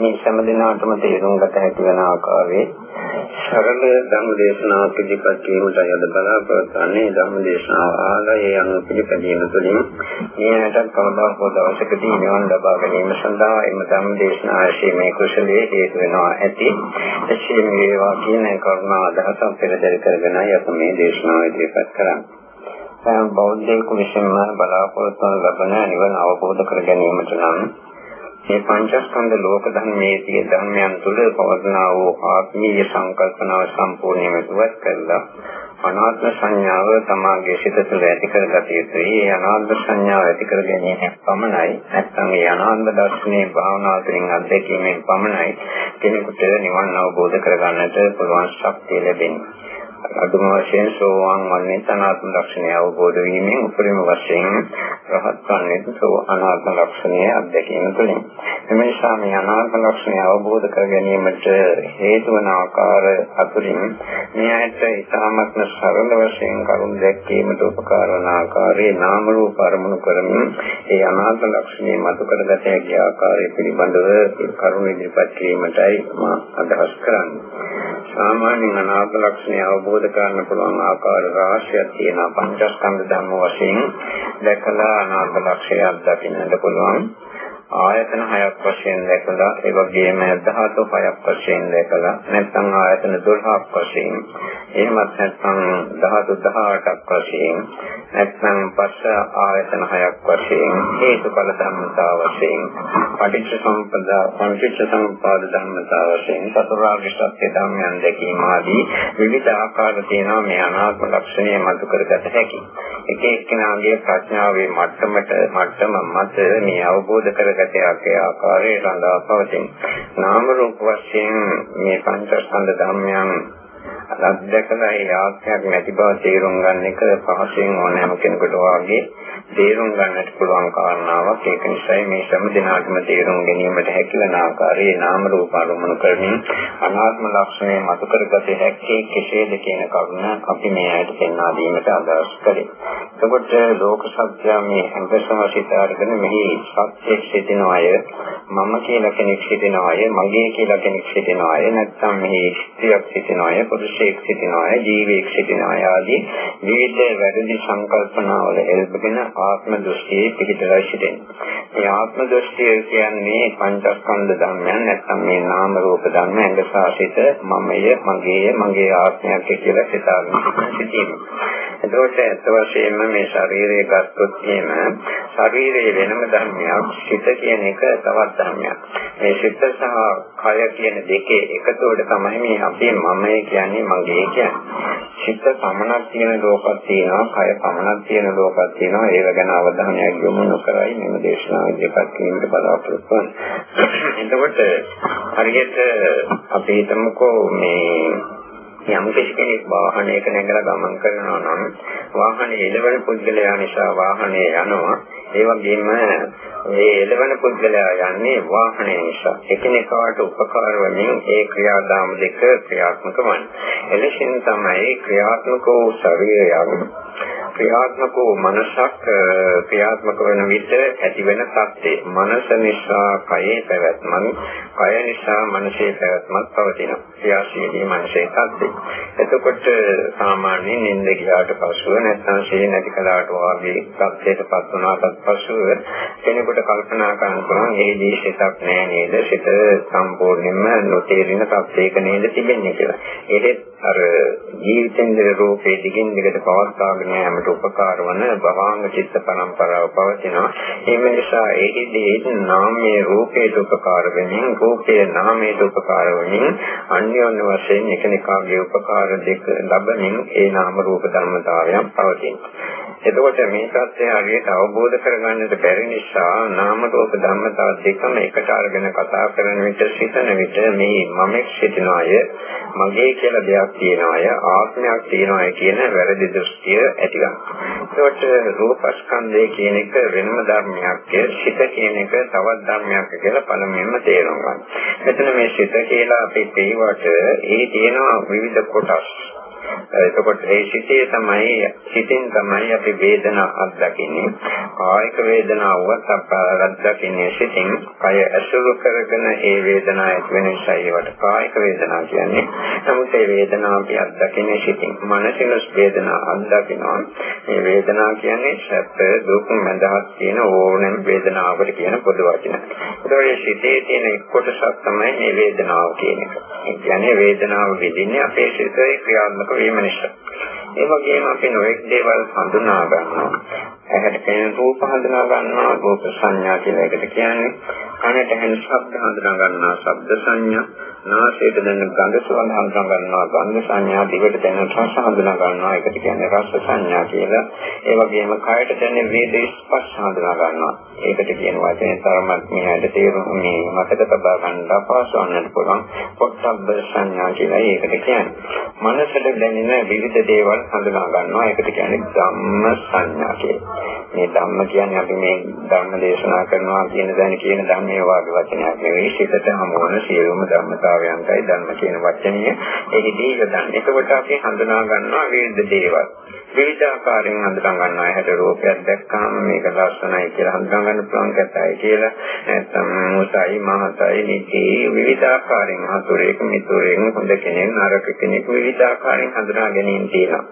මේ හැම දිනාටම තේරුම් ගත හැකි වෙන ආකාරයේ සරල ධර්ම දේශනාවක් ඉදිරිපත් කිරීමට යද බලාපොරොත්තු වන්නේ ධර්ම දේශනාව ආලයේ අනුව පිළිපැදීම තුළින් මේකට කවදා හෝ දවසකදී නිවන් ලබා ගැනීම සඳහා එම ධර්ම දේශනාවේ මේ කුසලයේ හේතු වෙනවා ඇති. එසේ මේවා කියන කරුණා අදහසක් පෙරදරි කරගෙනයි අප මේ දේශනාව ඉදිරිපත් කරන්නේ. සෑම බෞද්ධයෙකු විසින්ම බලාපොරොත්තු වන ලබන නිවන අවබෝධ කර ගැනීමට නම් මේ පංචස්කන්ධ ලෝක ධර්මයේ ධර්මයන් තුළ පවර්ණා වූ ආත්මීය සංකල්පනාව සම්පූර්ණයෙන්ම ඉවත් කරලා අනාත්ම සංඥාව තමාගේ සිත තුළ ඇති කරගත යුතුයි. ඒ අනාත්ම සංඥාව ඇති කර ගැනීම පමණයි. නැත්නම් ඒ අනාත්ම දර්ශනයේ භාවනා තුළින් අත්දැකීමෙන් පමණයි කෙනෙකුට නිවන් අවබෝධ කරගන්නට පුළුවන් ශක්තිය ලැබෙන්නේ. අදුම වශයෙන් සෝවාන් වන්නේ අනාත්ම ලක්ෂණය අවබෝධ වීමෙන් උපරිම වශයෙන් රහත් වන්නේ සෝ අනාත්ම ලක්ෂණය අත්දැකීම තුළින්. එම නිසා මේ අනාත්ම ලක්ෂණය අවබෝධ කර ගැනීමට හේතු වන ආකාර අතුරින් මේ ඇයට ඉතාමත්ම සරල වශයෙන් කරුණ දැක්වීමට උපකාර වන ආකාරයේ නාම රූප අරමුණු කරමින් ඒ අනාත්ම ලක්ෂණය මතු කරගත හැකි ආකාරය පිළිබඳව කරුණ ඉදිරිපත් කිරීමටයි මා අදහස් කරන්නේ. සාමාන්‍යයෙන් අනාත්ම ලක්ෂණය අවබෝධ කරගන්න පුළුවන් ආකාර රාශියක් තියෙනවා. පංචස්කන්ධ ධර්ම වශයෙන් දැකලා අනාත්ම ලක්ෂණයක් දකින්නට පුළුවන්. ආයතන හයක් වශයෙන් දැකලා ඒ වගේම ධාතු හයක් වශයෙන් දැකලා නැත්නම් ආයතන 12ක් වශයෙන් එහෙමත් නැත්නම් ධාතු 18ක් වශයෙන් නැත්නම් පස්ස ආයතන හයක් වශයෙන් හේතුඵල ධර්මතා වශයෙන් පටිච්ච සමුප්පාද පටිච්ච සමුප්පාද ධර්මතා වශයෙන් චතුරාර්ය සත්‍ය ධර්මයන් දැකීම ආදී විවිධ ආකාර තියෙනවා මේ අනාත්ම ලක්ෂණය මතු කරගත හැකි. එක එක්කෙනාගේ ප්‍රඥාවේ මට්ටමට මට්ටම මත මේ අවබෝධ කරගත හැකි ආකාරයේ රඳා පවතින. නාම රූප වශයෙන් මේ පංචස්කන්ධ ධර්මයන් අත්දැකලා ඒ ආත්මයක් නැති බව තේරුම් ගන්න එක පහසෙන් ඕනෑම කෙනෙකුට වාගේ තේරුම් ගන්නට පුළුවන් කාරණාවක් ඒක නිසායි මේ සෑම දිනාටම තේරුම් ගැනීමට හැකිවන ආකාරයේ නාම රූප අනුමන කරමින් අනාත්ම ලක්ෂණය මතු කරගත හැකි කෙසේද කියන කරුණ අපි මේ ඇයට පෙන්වා දීමට අදහස් කළේ. එතකොට ලෝක සත්‍ය මේ අංගසම සිතාරගෙන මෙහි සත්‍යයක් සිටින අය මම කියලා කෙනෙක් සිටින අය මගේ කියලා කෙනෙක් සිටින අය නැත්නම් මෙහි ස්ත්‍රියක් සිටින අය පුරුෂයෙක් සිටින අය ජීවියෙක් සිටින අය ආදී විවිධ වැරදි සංකල්පනාවල එල්බගෙන ආත්ම දෘෂ්ටියේ පිහිටලා සිටිනවා. මේ ආත්ම දෘෂ්ටිය කියන්නේ පංචස්කන්ධ ධර්මයන් නැත්නම් මේ නාම රූප ධර්ම ඇඟසාසිත මමය මගේය මගේ ආත්මයක් කියලා සිතාගෙන සිටීම. එතකොට ඇත්ත වශයෙන්ම මේ ශරීරය ගත්තොත් එහෙම ශරීරයේ වෙනම ධර්මයක් සිත කියන එක තවත් ධර්මයක්. මේ සිත සහ කය කියන දෙකේ එකතුවට තමයි මේ අපේ මමය කියන්නේ මගේ කියන්නේ. සිත පමණක් තියෙන ලෝකයක් තියෙනවා, කය පමණක් තියෙන ලෝකයක් තියෙනවා. ඒව ගැන අවධානයක් යොමු නොකරයි. මෙම දේශනාව ඉදිරිපත් කිරීමට බලාපොරොත්තු වෙන්නේ. එතකොට හරියට අපි හිතමුකෝ මේ යම් කෙනෙක් වාහනයක නැගලා ගමන් කරනවා නම් වාහනේ එළවෙන පුද්ගලයා නිසා වාහනේ යනවා. ඒ වගේම මේ එළවෙන පුද්ගලයා යන්නේ වාහනේ නිසා. එකිනෙකාට උපකාර වමින් ඒ ක්‍රියාදාම දෙක ක්‍රියාත්මක වන්නේ. එලෙසින් තමයි ක්‍රියාත්මක වූ ශරීරයන් ක්‍රියාත්මක වූ මනසක් ක්‍රියාත්මක වන විට ඇතිවෙන සත්‍ය මනස නිසා කයේ පැවැත්මක් කය නිසා මනසේ පැවැත්මක් පවතිනවා ක්‍රියාශීලී මනසේ සත්‍ය එතකොට සාමාන්‍යයෙන් නිින්ද ගියාට පසුව නැත්නම් ශේ නැති කලාට වාගේ සත්‍යයටපත් වුණාට පසුව කෙනෙකුට කල්පනා කරන්න පුළුවන් එහිදී සිතක් නෑ නේද? සිත සම්පූර්ණයෙන්ම නොතේරෙන තත්යක නේද තිබෙන්නේ කියලා. ඒකෙත් අර ජීවිතේන්ද්‍ර රූපේ දිගින් දිගට පවත්වාගෙන යාමට උපකාර වන භවාංග චිත්ත පරම්පරාව පවතිනවා. ඒ නිසා එහිදී නාමයේ රූපේට උපකාර වෙමින් රූපයේ නාමයට උපකාර වෙමින් අන්‍යෝන්‍ය වශයෙන් එකිනෙකාගේ උපකාර දෙක ලැබමින් ඒ නාම රූප ධර්මතාවයන් පවතිනවා. එතකොට මේ සත්‍ය හරියට අවබෝධ කරගන්නට බැරි නිසා නාම රූප ධර්මතා දෙකම එකට අරගෙන කතා කරන විට සිතන විට මේ මමෙක් සිටින අය මගේ කියලා දෙයක් තියෙන අය ආත්මයක් තියෙන අය කියන වැරදි දෘෂ්ටිය ඇතිවෙනවා. ඒකට රූපස්කන්ධය කියන එක වෙනම ධර්මයක්, සිත කියන එක තවත් ධර්මයක් කියලා පළමුවෙන්ම තේරුම් ගන්න. මෙතන මේ සිත කියලා අපි කියවට ඒ තියෙන විවිධ කොටස් එතකොට ඒ සිතේ තමයි සිතෙන් තමයි අපි වේදනා අත්දකින්නේ. කායික වේදනාවක් අත්දකින්නේ සිතින්. කය ඇසුරු කරගෙන ඒ වේදනාව ඇති වෙන නිසා ඒවට කායික වේදනා කියන්නේ. නමුත් ඒ වේදනාව අපි අත්දකින්නේ සිතින්. මනසින වේදනා අත්දකිනවා. මේ වේදනාව කියන්නේ සැප දුක් මඳහත් කියන ඕනෑම වේදනාවකට කියන පොදු වචන. ඒතකොට සිතේ තියෙන කොටසක් තමයි මේ වේදනාව කියන එක. ඒ කියන්නේ වේදනාව විඳින්නේ අපේ සිතේ ක්‍රියාත්මක වීම නිසා. ඒ වගේම අපි නොඑක් දේවල් හඳුනා ගන්නවා. ඇහැට පෙනෙන රූප හඳුනා ගන්නවා, රූප සංඥා කියලා එකට කියන්නේ. කනට ඇහෙන ශබ්ද හඳුනා ගන්නවා, ශබ්ද සංඥා. නාසයට දැනෙන ගඳ සුවඳ හඳුනා ගන්නවා, ගන්ධ සංඥා. දිවට දැනෙන රස හඳුනා ගන්නවා, ඒකට කියන්නේ රස සංඥා කියලා. ඒ වගේම කයට දැනෙන වේද ස්පර්ශ හඳුනා ගන්නවා. ඒකට කියන වචනේ තරමක් මෙහෙට තේරුම් මේ මතක තබා ගන්න අපහසු වන්නට පුළුවන්. පොට්ටබ්බ සංඥා කියලා ඒකට කියන්නේ. මනසට දැනෙන විවිධ දේවල් හඳුනා ගන්නවා. ඒකට කියන්නේ ධම්ම සංඥා කියලා. මේ ධම්ම කියන්නේ අපි මේ ධර්ම දේශනා කරනවා කියන දැන කියන ධර්මයේ වාගේ වචනයක් නෙවෙයි. සිතට හමු වන සියලුම ධර්මතාවයන්ටයි ධර්ම කියන වචනය එහිදී යොදන්නේ. එතකොට අපි හඳුනා ගන්නවා විවිධ දේවල්. විවිධ ආකාරයෙන් හඳුනා ගන්නවා. ඇහැට රූපයක් දැක්කම මේක ලස්සනයි කියලා හඳුනා ගන්න පුළුවන් කතයි කියලා. නැත්නම් මුසයි මහතයි නිති විවිධ ආකාරයෙන් හතුරේක මිතුරේක හොඳ කෙනෙක් නරක කෙනෙක් විවිධ ආකාරයෙන් හඳුනා ගැනීම තියෙනවා.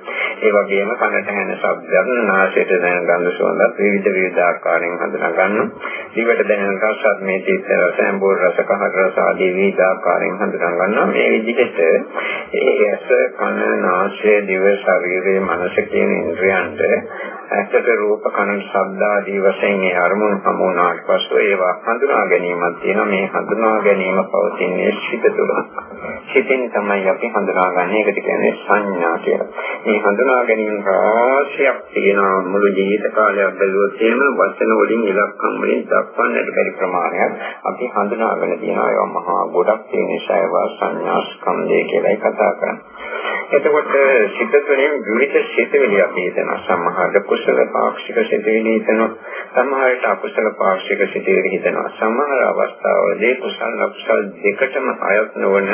ඒ වගේම කනට ඇහෙන ශබ්දයන්, නාසයට දැනෙන ගඳ සුවඳත් විවිධ විවිධ ආකාරයෙන් හඳුනා ගන්නවා. දිවට දැනෙන රසත් මේ තීත්‍ය රස, අඹුල් රස, කහට රස ආදී විවිධ ආකාරයෙන් හඳුනා ගන්නවා. මේ විදිහට ඒ ඇස, කන, නාසය, දිව, ශරීරය, මනස කියන ඉන්ද්‍රයන්ට ඇසට රූප කන ශබ්ද ආදී වශයෙන් මේ අරමුණු හමු වුණාට පස්සේ ඒවා හඳුනා ගැනීමක් තියෙනවා. මේ හඳුනා ගැනීම පවතින්නේ සිත තුළ. සිතෙන් තමයි අපි හඳුනාගන්නේ. ඒකට කියන්නේ සංඥා කියලා. මේ හඳුනා ගැනීම රාශියක් තියෙනවා. මුළු ජීවිත කාලයක් බැලුවොත් එහෙම වචන වලින් ඉලක්කම් වලින් දක්වන්නට බැරි ප්‍රමාණයක් අපි හඳුනාගෙන තියෙනවා. ඒවා මහා ගොඩක් තියෙන නිසා ඒවා සංඥා ස්කන්ධය කියලායි කතා කරන්නේ. එතකොට සිත තුළින් විවිධ සිතවිලි අපි හිතන සමහර කුසල පාක්ෂික සිතවිලි හිතනවා. සමහරට අකුසල පාක්ෂික සිතවිලි හිතනවා. සමහර අවස්ථාවලදී කුසල අකුසල දෙකටම අයත් නොවන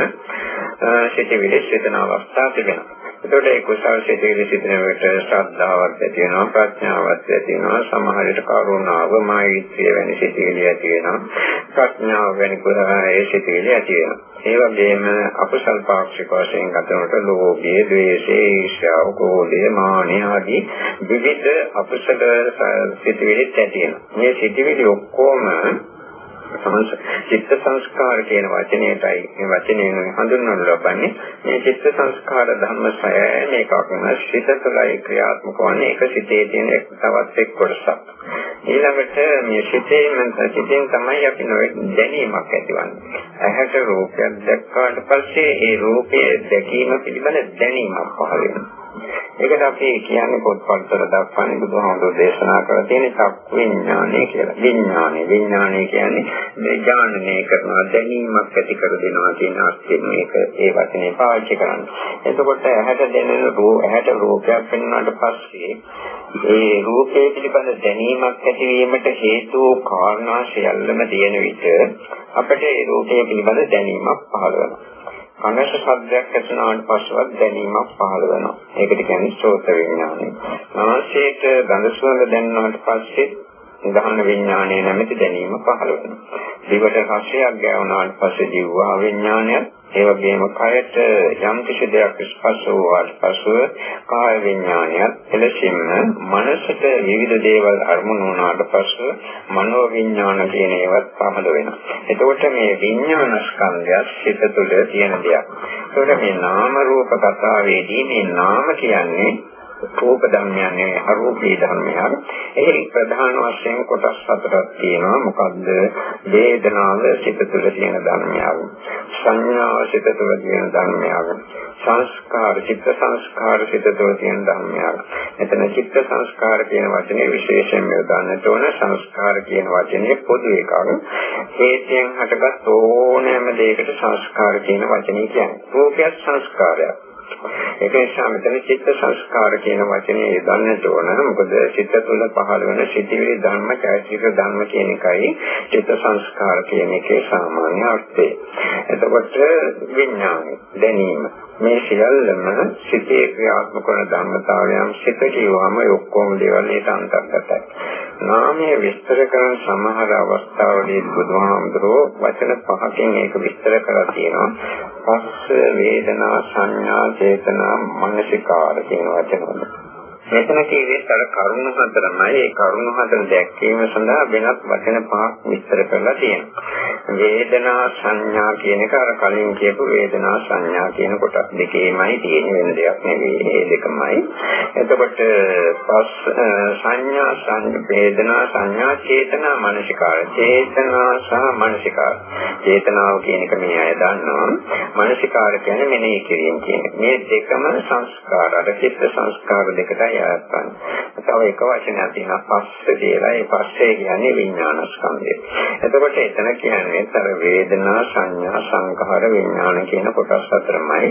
සිතවිලි සිතන අවස්ථා තිබෙනවා. එතකොට ඒ කුසල් සිතේදී සිටින විට ශ්‍රද්ධාවක් ඇති වෙනවා ප්‍රඥාවක් ඇති වෙනවා. සමහර විට කරුණාව මෛත්‍රිය වැනි සිතේදී ඇති වෙනවා. ප්‍රඥාව වැනි කුසලයේ සිතේදී ඇති වෙනවා. ඒ වගේම අකුසල් පාක්ෂික වශයෙන් ගතනකොට ලෝභය ද්වේෂය ඊර්ෂ්‍යාව ක්‍රෝධය මානය ආදී විවිධ අකුසල සිතවිලි ඇති වෙනවා. මේ සිතවිලි ඔක්කොම චිත්ත සංස්කාර කියන වචනයටයි මේ වචනයෙන් හඳුන්වනු ලබන්නේ. මේ චිත්ත සංස්කාර ධර්ම සය මේකක්ම සිත තුළයි ක්‍රියාත්මක වන්නේ. ඒක සිතේ තියෙන එක් තවත් එක් කොටසක්. ඊළඟට මේ සිතේ මනස සිතෙන් තමයි අපි දැනීමක් ඇතිවන්නේ. ඇහැට රූපයක් දැක්කාට පස්සේ ඒ රූපය දැකීම පිළිබඳ දැනීමක් පහළ වෙනවා. ඒකට අපි කියන්නේ පොත්පත්වල දක්වන්නේ බුදුහාමුදුරෝ දේශනා කරලා තියෙන චක්කු විඥානය කියලා. විඥානය විඥානය කියන්නේ මේ ඥානනය කරනවා දැනීමක් ඇති කර දෙනවා කියන අර්ථයෙන් මේක ඒ වචනේ පාවිච්චි කරන්නේ. එතකොට ඇහැට දැනෙන රූප ඇහැට රූපයක් පෙන්වනාට පස්සේ ඒ රූපේ පිළිබඳ දැනීමක් ඇතිවීමට හේතු කාරණා සියල්ලම තියෙන විට අපිට ඒ රූපය පිළිබඳ දැනීමක් පහළ වෙනවා. කනට ශබ්දයක් ඇසුණාට පස්සෙවත් දැනීමක් පහළ වෙනවා. ඒකට කියන්නේ ශ්‍රෝත විඥානය. නාසයට ගඳ සුවඳ දැනුණාට පස්සේ ගහන විඥානය නැමැති දැනීම පහළ වෙනවා. දිවට රසයක් ගෑවුනාට පස්සේ දිව්වා විඥානයත් ඒ වගේම කයට යම් කිසි දෙයක් ස්පර්ශ වූාට පසුව කාය විඥානයත් එලෙසින්ම මනසට විවිධ දේවල් අරමුණු වුණාට පසුව මනෝ විඥාන කියන ඒවත් පහළ වෙනවා. එතකොට මේ විඥාන ස්කන්ධය සිත තුළ තියෙන දෙයක්. ඒකට මේ නාම රූප කතාවේදී මේ නාම කියන්නේ රූප ධර්මයන් නෙවෙයි අරූපී ධර්මයන්. එහි ප්‍රධාන වශයෙන් කොටස් හතරක් තියෙනවා. මොකද්ද? වේදනාව සිත තුළ තියෙන ධර්මයක්. සංඥාව සිත තුළ තියෙන ධර්මයක්. සංස්කාර චිත්ත සංස්කාර සිත තුළ තියෙන ධර්මයක්. එතන චිත්ත සංස්කාර කියන වචනේ විශේෂයෙන් යොදන්නට ඕන සංස්කාර කියන වචනේ පොදු එකක්. හේතයෙන් හටගත් ඕනෑම දෙයකට සංස්කාර කියන වචනේ කියන්නේ. රූපයත් සංස්කාරයක්. ඒක නිසා මෙතන චිත්ත සංස්කාර කියන වචනේ යොදන්නට ඕන. මොකද චිත්ත තුළ පහළ වෙන සිතිවිලි ධර්ම, චෛතසික ධර්ම කියන එකයි චිත්ත සංස්කාර කියන එකේ සාමාන්‍ය අර්ථය. එතකොට විඥානය දැනීම මේ සියල්ලම සිතේ ක්‍රියාත්මක වන ධර්මතාවයන් සිත කියවම ඔක්කොම දේවල් ඒට අන්තර්ගතයි. නාමයේ විස්තර කරන සමහර අවස්ථාවලදී බුදුහාමුදුරෝ වචන පහකින් ඒක විස්තර කරලා තියෙනවා. පස්ස වේදනා සංඥා චේතනා මනසිකාර කියන වචන වලින්. මෙතන කියවෙත් අර කරුණු හතරමයි ඒ කරුණු හතර දැක්වීම සඳහා වෙනත් වචන පහක් විස්තර කරලා තියෙනවා. වේදනා සංඥා කියන එක අර කලින් කියපු වේදනා සංඥා කියන කොටස් දෙකේමයි තියෙන වෙන දෙයක් නෙවෙයි මේ දෙකමයි. එතකොට පස් සංඥා සංඥා වේදනා සංඥා චේතනා මනසිකාර චේතනා සහ මනසිකාර චේතනාව කියන එක මේ අය දන්නවා. මනසිකාර කියන්නේ මෙනෙහි කිරීම කියන එක. මේ දෙකම සංස්කාර අර චිත්ත සංස්කාර දෙකටයි යවත්තන්. තව එක වචනයක් තියෙනවා පස්ස කියලා. ඒ පස්සේ කියන්නේ විඥාන ස්කන්ධය. එතකොට එතන කියන්නේ අර වේදනා සංඥා සංඛාර විඥාන කියන කොටස් හතරමයි.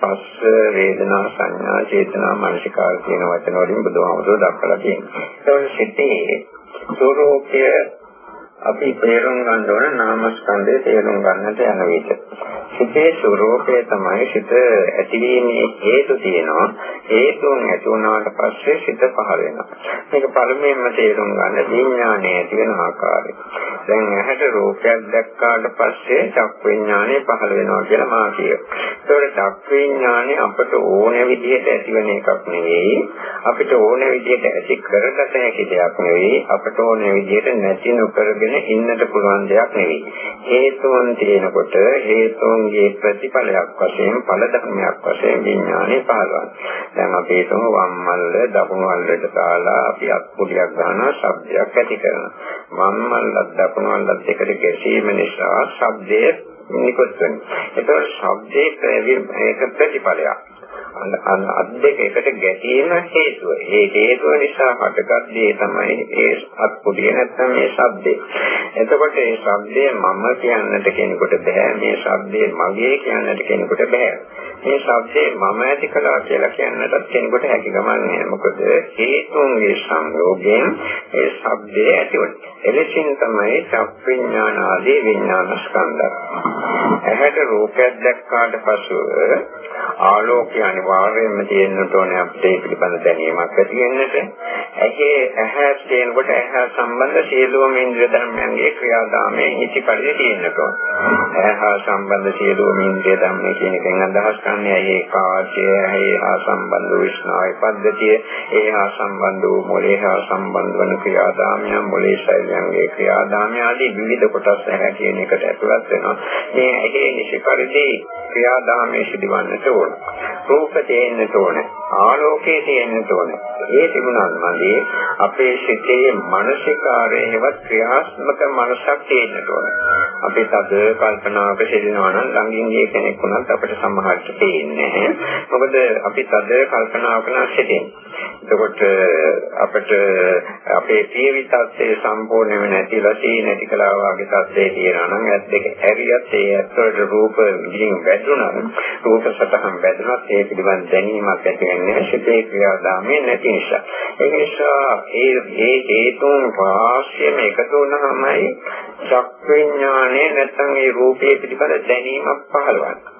පස්ස වේදනා සංඥා චේතනා මනසිකාර කියන වචන වලින් බුදුහාමුදුරුවෝ දක්වලා තියෙනවා. ඒතකොට සිතේ ස්වરૂපය අපි තේරුම් ගන්න ඕන නාමස්කන්ධය තේරුම් ගන්නට යන විට. සිතේ ස්වરૂපය තමයි සිත ඇතිවීමේ හේතු තියෙනවා. හේතුන් ඇති වුණාට පස්සේ සිත පහළ වෙනවා. මේක පළමුවෙන්ම තේරුම් ගන්න විඥානය ඇති වෙන ආකාරය. දැන් ඇහැට රූපයක් දැක්කාට පස්සේ චක් විඥානය පහළ වෙනවා කියලා මා කියනවා. ඒතකොට චක් විඥානය අපට ඕන විදිහට ඇතිවෙන එකක් නෙවෙයි. අපිට ඕන විදිහට ඇති කරගත හැකි දෙයක් නෙවෙයි. අපට ඕන විදිහට නැති නොකරගෙන කරගෙන ඉන්නට පුළුවන් දෙයක් නෙවෙයි. හේතුන් තියෙනකොට හේතුන්ගේ ප්‍රතිඵලයක් වශයෙන් ඵල ධර්මයක් වශයෙන් විඥානය පහළවන. දැන් අපි හිතමු වම් මල්ල දකුණු මල්ලට දාලා අපි අත්පුඩියක් ගන්නවා ශබ්දයක් ඇති කරනවා. වම් මල්ලත් දකුණු මල්ලත් එකට ගැසීම නිසා ශබ්දය නිකුත් වෙනවා. ඒතකොට ශබ්දයේ ඒක ප්‍රතිඵලයක්. අත් දෙක එකට ගැටීම හේතුව. ඒ හේතුව නිසා හටගත් දේ තමයි ඒ අත්පොඩිය නැත්නම් මේ ශබ්දේ. එතකොට මේ ශබ්දය මම කියන්නට කෙනෙකුට බෑ. මේ ශබ්දය මගේ කියන්නට කෙනෙකුට බෑ. මේ ශබ්දේ මම ඇති කළා කියලා කියන්නටත් කෙනෙකුට හැකි ගමන්නේ මොකද හේතුන්ගේ සංයෝගයෙන් ඒ ශබ්දය ඇතිවෙන්නේ. එලෙසින් තමයි චක්විඥාන ආදී විඥාන ස්කන්ධ. ඇහැට රූපයක් දැක්කාට පසුව ආලෝකය අනිවාර්යයෙන්ම තියෙන්නට ඕනේ අපිට ඒ පිළිබඳ දැනීමක් ඇති වෙන්නට. ඇහි ඇහැ තියෙනකොට ඇහැ සම්බන්ධ සියලුම ඉන්ද්‍රිය ධර්මයන්ගේ ක්‍රියාදාමයේ ඉති පරිදි තියෙන්නට ඕනේ. ඇහැ සම්බන්ධ සියලුම ඉන්ද්‍රිය ධර්ම කියන එකෙන් අදහස් කරන්නේ ඇහි කාර්යය, ඇහි හා සම්බන්ධ විශ්නාවේ පද්ධතිය, ඒ හා සම්බන්ධ වූ මොලේ හා සම්බන්ධ වන ක්‍රියාදාමයන්, මොලේ ශෛලයන්ගේ ක්‍රියාදාමය ආදී විවිධ කොටස් ඇහැ කියන එකට ඇතුළත් වෙනවා. මේ ඇහි නිසි පරිදි ක්‍රියාදාමයේ සිදුවන්නට ඕන. රූප තේන්නට ඕන. ආලෝකයේ තේන්නට ඕන. ඒ තිබුණාම මගේ අපේ සිතේ මානසිකාරයේ හෙවත් ක්‍රියාත්මක මනසක් තේන්නට ඕන. අපි තද කල්පනාවක සිටිනවා නම් ළඟින් ගිය කෙනෙක් වුණත් අපිට සමහරට තේින්නේ නැහැ. මොකද අපි තද කල්පනාවක නම් සිටින්නේ. එතකොට අපිට අපේ ජීවිතයේ සම්පූර්ණයෙන්ම නැතිලා තී නැති කලා වගේ තත්ත්වේ තියෙනවා නම් ඇස් දෙක ඇරියත් ඒ ඇත්තට රූප විදිහින් වැදුණා රූප සතහන් වැදුණත් ඒ පිළිබඳ දැනීමක් ඇති වෙන්නේ සිතේ ක්‍රියාදාමයේ නැති නිසා. ඒ නිසා ඒ ඒ හේතුන් වාස්යම එකතු වුණාමයි චක්විඥානේ නැත්නම් ඒ රූපයේ පිළිබඳ දැනීමක් පහළවන්නේ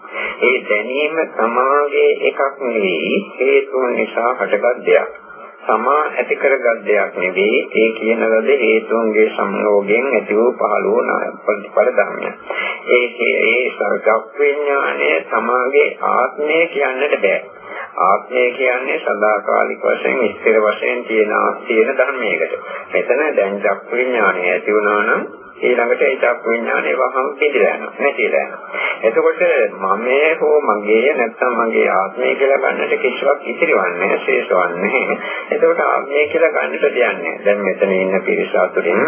ඒ දැනීම සමාගයේ එකක් නෙවෙයි හේතුන් නිසා හටගත් දෙයක්. සමා ඇති කරගත් දෙයක් නෙවෙයි ඒ කියන ලද හේතුන්ගේ සංයෝගයෙන් ඇති වූ පහළ වූ ප්‍රතිඵල ධර්මය. ඒකේ ඒ සර්ගක් විඥානය සමාගයේ ආත්මය කියන්නට බෑ. ආත්මය කියන්නේ සදාකාලික වශයෙන් ස්ථිර වශයෙන් තියෙන තියෙන ධර්මයකට. මෙතන දැන් චක්ක විඥානය ඇති වුණා නම් ඊළඟට ඒ චක්ක විඥානේ වහම පිළිලා යනවා නැතිලා යනවා. එතකොට මමයේ හෝ මගේ නැත්නම් මගේ ආත්මය කියලා ගන්නට කිසිවක් ඉතිරිවන්නේ ශේෂවන්නේ. එතකොට ආත්මය කියලා ගන්නට දෙන්නේ. දැන් මෙතන ඉන්න පිරිස අතුරින්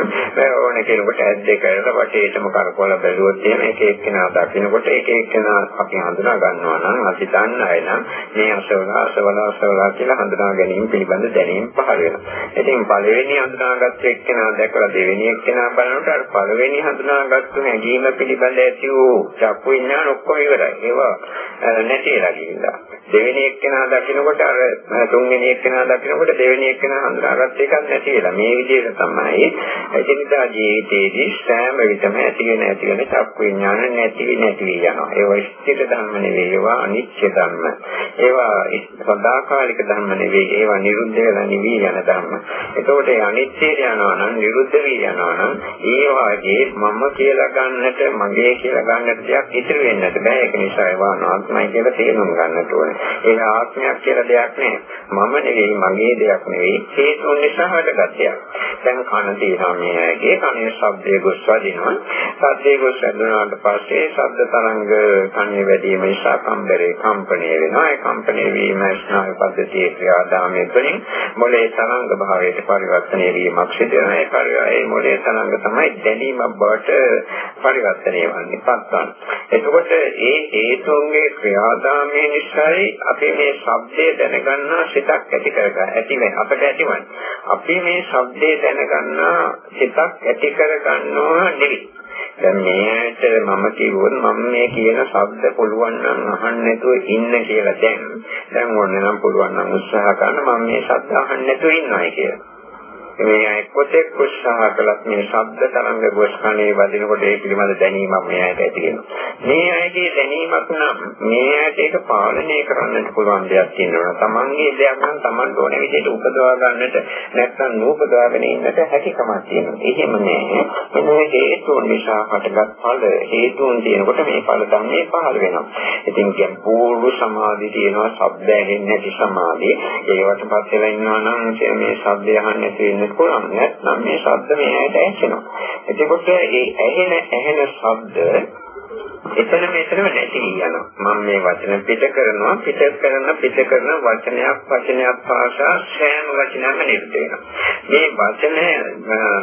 ඕන කෙනෙකුට ඇද්දේ කරලා වටේටම කරකවල බැලුවොත් එහෙම එක එක්කෙනා දකින්නකොට එක එක්කෙනා අපි හඳුනා ගන්නවා නම් අපි දන්න අය නම් මේ අසවලා අසවලා අසවලා කියලා හඳුනා ගැනීම පිළිබඳ දැනීම පහළ වෙනවා. ඉතින් පළවෙනි හඳුනාගත්ත එක්කෙනා දැකලා දෙවෙනි එක්කෙනා බලනකොට අර පළවෙනි හඳුනාගත්තු හැඟීම පිළිබඳ ඇති වූ චක්කු විඥාන ඔක්කොම ඉවරයි. ඒවා නැතිලා ගිහිල්ලා. දෙවෙනි එක්කෙනා දකින්නකොට අර තුන්වෙනි එක්කෙනා දකින්නකොට දෙවෙනි එක්කෙනා හඳුනාගත් එකක් නැති වෙලා. මේ විදිහට තමයි එදිනදා ජීවිතයේදී සෑම විටම ඇති වෙන ඇති වෙන චක්ක විඥාන නැති නැති යනවා. ඒවා ඉෂ්ඨිත ධර්ම නෙවෙයි ඒවා අනිත්‍ය ධර්ම. ඒවා සදාකාලික ධර්ම නෙවෙයි ඒවා නිරුද්ධ වෙලා නිවි යන ධර්ම. එතකොට ඒ අනිත්‍යයට යනවා නම් නිරුද්ධ වී යනවා නම් ඒ වාගේ මම කියලා ගන්නට මගේ කියලා ගන්නට දෙයක් ඉතිරි වෙන්නට බෑ. ඒක නිසා ඒවා අනාත්මයි කියලා තේරුම් ගන්නට ඕනේ. ඒක ආත්මයක් කියලා දෙයක් නෑ. මම නෙවෙයි මගේ දෙයක් නෙවෙයි. හේතුන් නිසා හටගත් දෙයක්. දැන් කන තියෙනවා මේ ඇගේ කනේ ශබ්දයේ ගොස් වදිනවා. ශබ්දයේ ගොස් වැදුනාට පස්සේ ශබ්ද තරංග කනේ වැඩිම නිසා කම්බරේ කම්පණය වෙනවා. ඒ කම්පණය වීම ස්නායු පද්ධතියේ ක්‍රියාදාමයේ තුළින් මොලේ තරංග භාවයට පරිවර්තනය වීමක් සිදු වෙනවා. ඒ පරිවර්තනයේ මොලේ තරංග තමයි දැනීමක් බවට පරිවර්තනය වෙන්නේ. පත්වන. එතකොට ඒ හේතුන්ගේ ක්‍රියාදාමයේ නිසායි අපි මේ ශබ්දය දැනගන්නා සිතක් ඇති කරගන්න ඇති වෙන අපිට ඇතිවන්නේ අපි මේ ශබ්දය දැනගන්නා සිතක් ඇති කරගන්නවා නෙවෙයි. දැන් මේකට මම කිව්වොත් මම මේ කියන ශබ්ද පුළුවන් නම් අහන්න නැතුව ඉන්න කියලා දැන්. දැන් ඕනේ නම් පුළුවන් නම් උත්සාහ කරන මම මේ ශබ්ද අහන්න නැතුව ඉන්නවයි කියලා. මේ අය කොතෙක් උත්සාහ කළත් මේ ශබ්ද තරංග ගොස් කණේ වදිනකොට ඒ පිළිබඳ දැනීමක් මේ අයට ඇති වෙනවා. මේ අයගේ දැනීමක් නම් මේ අයට ඒක පාලනය කරන්නට පුළුවන් දෙයක් තියෙනවා. තමන්ගේ දෙයක් නම් තමන්ට ඕන විදිහට උපදවා ගන්නට නැත්නම් නූපදවාගෙන ඉන්නට හැකියාවක් තියෙනවා. එහෙම නෑ. මේ හේතුන් නිසා හටගත් ඵල හේතුන් තියෙනකොට මේ ඵල ධර්මයේ පහළ වෙනවා. ඉතින් කියන්නේ පූර්ව සමාධිය තියෙනවා, ශබ්ද ඇහෙන්නේ නැති සමාධිය. ඒවට පස්සෙලා ඉන්නවා නම් මේ ශබ්දය අහන්නේ නැති වෙන්නත් පුළුවන්. නැත්නම් මේ ශබ්ද මේ ඇයට ඇහෙනවා. එතකොට ඒ ඇහෙන ඇහෙන ශබ්ද එතන මෙතනම නැති යනවා. මම මේ වචන පිට කරනවා පිට කරන පිට කරන වචනයක් වචනයක් පාසා සෑම වචනයක්ම නිරුද්ධ වෙනවා. මේ වචන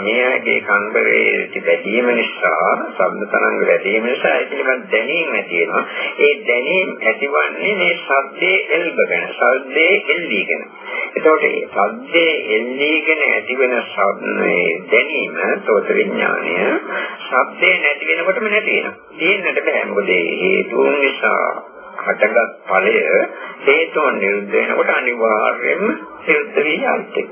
මෙයාගේ කන්බරේ වැඩිම නිසා, ශබ්ද තරංග වැඩිම නිසා ඒ පිළිබඳ දැනීම ඇති වෙනවා. ඒ දැනීම ඇතිවන්නේ මේ ශබ්දයේ එල්බගෙන, ශබ්දයේ එල්ලීගෙන. එතකොට මේ ශබ්දයේ එල්ලීගෙන ඇතිවෙන ශබ්දයේ දැනීම, සෝත විඥානය, ශබ්දේ නැති වෙනකොටම නැති වෙනවා. තියෙන්නට බෑ. මොකද හේතුන් නිසා හටගත් ඵලය හේතුන් නිරුද්ධ වෙනකොට අනිවාර්යයෙන්ම සිද්ධ වී යන්නේ.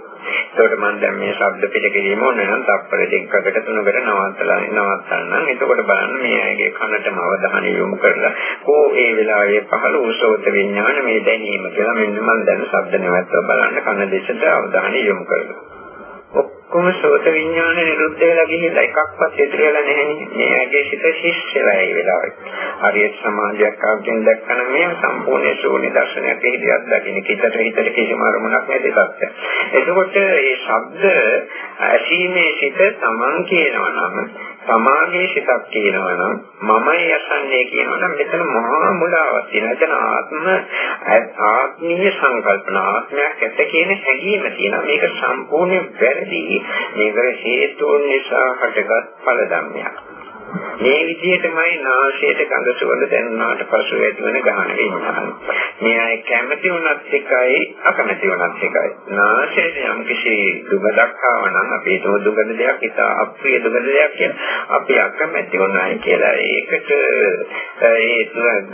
ඒකට මම දැන් මේ ශබ්ද පිට කිරීම ඕන නම් තප්පර දෙකකට තුනකට නවත්තලා නවත්තන්නම්. එතකොට බලන්න මේ අයගේ කනටම අවධානය යොමු කරලා කෝ ඒ වෙලාවේ පහළ උසෝත විඥාන මේ දැනීම කියලා මෙන්න මම දැන් ශබ්ද නැවත්ව බලන්න කන දෙසට අවධානය යොමු කරලා. ඔක්කොම සෝත විඥාන නිරුද්ධ වෙලා ගිහිල්ලා එකක්වත් ඉතුරු වෙලා නැහැ මේ ඇගේ සිත ශිෂ්‍යලා ඒ වෙලාවට. හරියට සමාධියක් ආවකින් දැක්කම මේ සම්පූර්ණ ශූන්‍ය දර්ශනයක් පිළිදියක් දකින්න කිතට හිතට කිසිම අරමුණක් නැති තත්ත්වයක්. එතකොට මේ ශබ්ද ඇසීමේ සිත තමන් කියනවා නම් සමාගයේ සිතක් කියනවා නම් මමයි යසන්නේ කියනවා නම් මෙතන මහා මුලාවක් තියෙනවා. එතන ආත්ම ආත්මීය සංකල්පන ආත්මයක් ඇත කියන හැඟීම තියෙනවා. මේක සම්පූර්ණ වැරදි. මේක හේතුන් නිසා හටගත් ඵල ධර්මයක්. මේ විදිහටමයි නාසයට ගඳ සුවඳ දැනුණාට පසු ඇතිවන ගහන විඥාන. මේ අය කැමති වුණත් එකයි අකමැති වුණත් එකයි. නාසයට යම් කිසි දුගදක් ආවනම් අපි ඒක දුගද දෙයක් ඉතා අප්‍රිය දුගද දෙයක් කියලා අපි අකමැති වුණායි කියලා ඒකට ඒ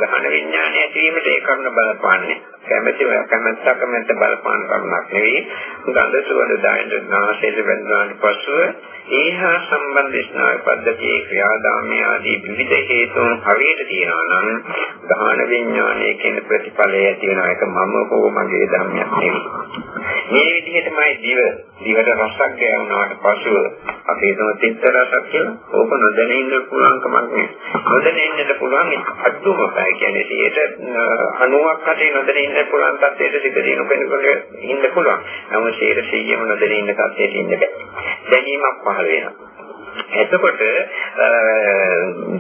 ගහන විඥානය ඇතිවීමට ඒ කරුණ බලපාන්නේ. කැමැති කැමැත්ත කැමැත්ත බලපාන කරුණක් නෙවෙයි. ගඳ සුවඳ දැනෙන නාසයට වැඳුනාට පසුව ඒහා සම්බන්ධ ස්නායු පද්ධතියේ ක්‍රියාදාමය ආදී විවිධ හේතුන් හරියට තියෙනවා නම් ගාහන විඥානයේ කියන ප්‍රතිඵලය ඇති වෙන එක මම හෝ මගේ ධර්මයක් නෙවෙයි. මේ විදිහටමයි දිව දිවට රසක් ගෑවුනාට පසුව අපි හිතමු තිත්ත රසක් කියලා. ඕක නොදැන ඉන්න පුළුවන් කමක් නෑ. නොදැන ඉන්නට පුළුවන් අඩුම බය කියන්නේ 90ක් හතේ නොදැන ඉන්න පුළුවන් තත්ත්වයට සිට දිනු කෙනෙකුට ඉන්න පුළුවන්. නමුත් 100ම නොදැන ඉන්න තත්ත්වයට ඉන්න බෑ. දැනීමක් පහළ වෙනවා. එතකොට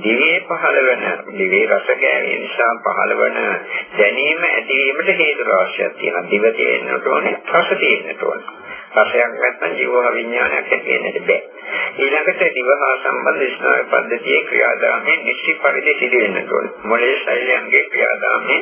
දිවේ පහළ වෙන දිවේ රස ගැනීම නිසා පහළ වෙන දැනීම ඇතිවීමට හේතු රාශියක් තියෙනවා. දිව තියෙන්නට ඕනේ, රස තියෙන්නට ඕනේ. රසයක් නැත්නම් ජීව විඥානයක් ඇති වෙන්නට බෑ. ඊළඟට දිව හා සම්බන්ධ ස්නායු පද්ධතියේ ක්‍රියාදාමයේ නිසි පරිදි සිදු වෙන්නට ඕනේ. මොලේ ශෛලයන්ගේ ක්‍රියාදාමයේ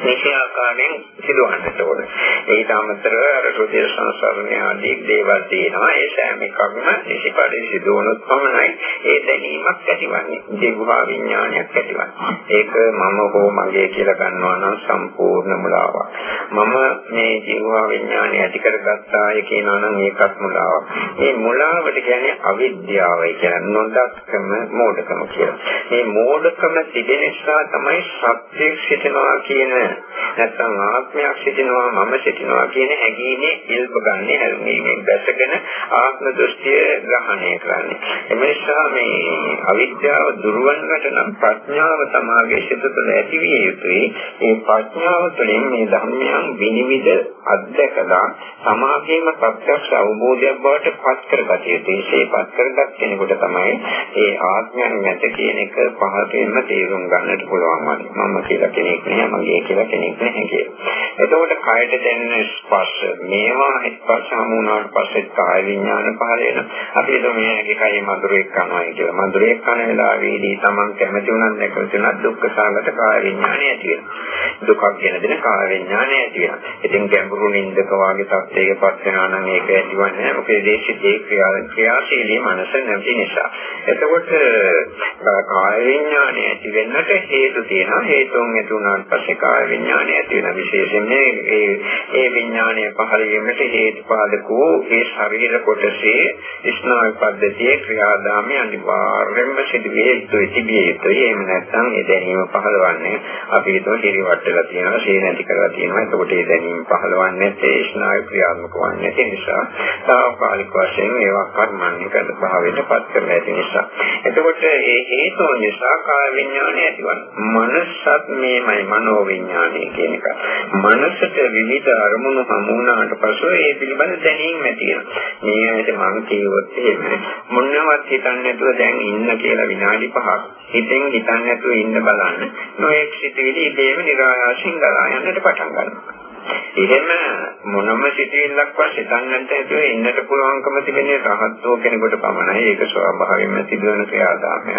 මේ ආකාරයෙන් සිදුවන්නට ඕන. ඊට අමතරව අර රුධිර සංසරණය ආදී දේවල් තියෙනවා. ඒ සෑම එකක්ම නිසිපරිදි සිදුවනොත් පමණයි ඒ දැනීමක් ඇතිවන්නේ. ජීවහා විඥානයක් ඇතිවන්නේ. ඒක මම හෝ මගේ කියලා ගන්නවා නම් සම්පූර්ණ මුලාවක්. මම මේ ජීවහා විඥානය ඇති කරගත්තාය කියනවා නම් ඒකත් මුලාවක්. මේ මුලාවට කියන්නේ අවිද්‍යාවයි කියන්නේ නොදක්කම මෝඩකම කියලා. මේ මෝඩකම තිබෙන නිසා තමයි සත්‍ය සිතනවා කියන නැත්නම් ආත්මයක් සිටිනවා මම සිටිනවා කියන හැඟීමේ ඉල්ප ගන්න හැල්මීමෙන් දැසගෙන ආත්ම දෘෂ්ටිය ග්‍රහණය කරන්නේ. එම නිසා මේ අවිද්‍යාව දුරවන්නට නම් ප්‍රඥාව සමාගයේ සිට තුළ ඇති විය යුතුයි. මේ ප්‍රඥාව තුළින් මේ ධර්මයන් විනිවිද අත්දකලා සමාගයේම ප්‍රත්‍යක්ෂ අවබෝධයක් බවට පත් කරගත යුතුයි. ඒ පත් කරගත් කෙනෙකුට තමයි ඒ ආත්මයන් නැත කියන එක පහතෙන්ම තේරුම් ගන්නට පුළුවන් වන්නේ. මම කියලා කෙනෙක් නෑ මගේ කියලා කෙනෙක් නැහැ කියලා. එතකොට කයට දැනෙන ස්පර්ශ මේවා ස්පර්ශ හමුනාට පස්සේ කාය විඥාන පහල වෙනවා. අපි හිතමු මේකේ කයි මధుරයක් කනවායි කියලා. මధుරයක් කන වෙලාවේදී Taman කැමති උනත් නැකමති උනත් දුක්ඛ සාගත කාය විඥානය ඇති වෙනවා. දුකක් ගැන දෙන කාය විඥානය ඇති වෙනවා. ඉතින් ගැඹුරු නින්දක වාගේ තත්ත්වයකපත් වෙනවා නම් ඒක ඇතිවන්නේ නැහැ. මොකද දේශිතේ ක්‍රියාශීලී මනස නැති නිසා. එතකොට කාය විඥානය ඇති වෙන්නට හේතු තියෙනවා. හේතුන් ඇති වුණාට පස්සේ කාය විඥානය ඇති වෙන විශේෂයෙන් ඒ ඒ විඥානය පහළ වීමට හේතුපාදකෝ ඒ ශරීර කොටසේ ස්නායු පද්ධතියේ ක්‍රියාදාමය අනිවාර්යයෙන්ම සිදුවිය යුතුයි තිබිය යුතුයි. එහෙම නැත්නම් ඒ දැනීම පහළවන්නේ අපි හිතුව හිරි වටලා තියෙනවා ශේ නැති කරලා තියෙනවා. එතකොට ඒ දැනීම පහළවන්නේ ඒ ස්නායු ක්‍රියාත්මක වන්නේ ඒ නිසා. తాවකාලික වශයෙන් ඒවා කර්මන්නික භාවයට පත් කරන ඇති නිසා. එතකොට ඒ හේතුන් නිසා කාය විඥානය ඇතිවන්නේ මනසත් මේමයි මනෝ විඥානය. කියන එක. මනසට විවිධ අරමුණු හමු වුණාට පසු ඒ පිළිබඳ දැනීම ඇති වෙනවා. මේ ඇයිද මං කියවොත් එහෙම මොනවත් හිතන්නේ නැතුව දැන් ඉන්න කියලා විනාඩි 5ක් හිතෙන් හිතන්නේ නැතුව ඉන්න බලන්න. නොඑක් සිටිවිලි ඉබේම નિરાයාසින් ගලා යන්නට පටන් ගන්නවා. එහෙම මොනම සිටිල්ලක්වත් හිතන්නට හැදුවේ ඉන්නට පුළුවන්කම තිබෙන රහත්ෝ කෙනෙකුට පමණයි. ඒක ස්වභාවයෙන්ම සිදුවන ක්‍රියාදාමය.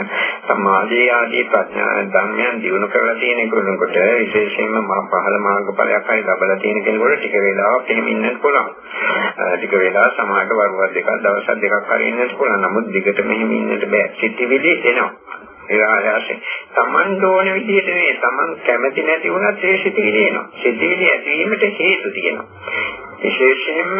සමාධිය ආදී ප්‍රඥා ධර්මයන් දිනු කරලා තියෙන කෙනෙකුට විශේෂයෙන්ම මහා පහළ මාර්ගඵලයක් හරි ලබලා තියෙන කෙනෙකුට ටික වේලාවක් එහෙම ඉන්නත් පුළුවන්. ටික වේලාවක් සමාජ වරුවක් දෙකක් දවස් දෙකක් හරි ඉන්නත් පුළුවන්. නමුත් දිගට මෙහෙම ඉන්නට බෑ. සිටිවිලි එනවා. ඒ ආයාසයෙන් Taman ඕන විදිහට නෙවෙයි Taman කැමති නැති වුණත් ඒ සිතිවිලි එනවා. සිතිවිලි ඇතිවීමට හේතු තියෙනවා. විශේෂයෙන්ම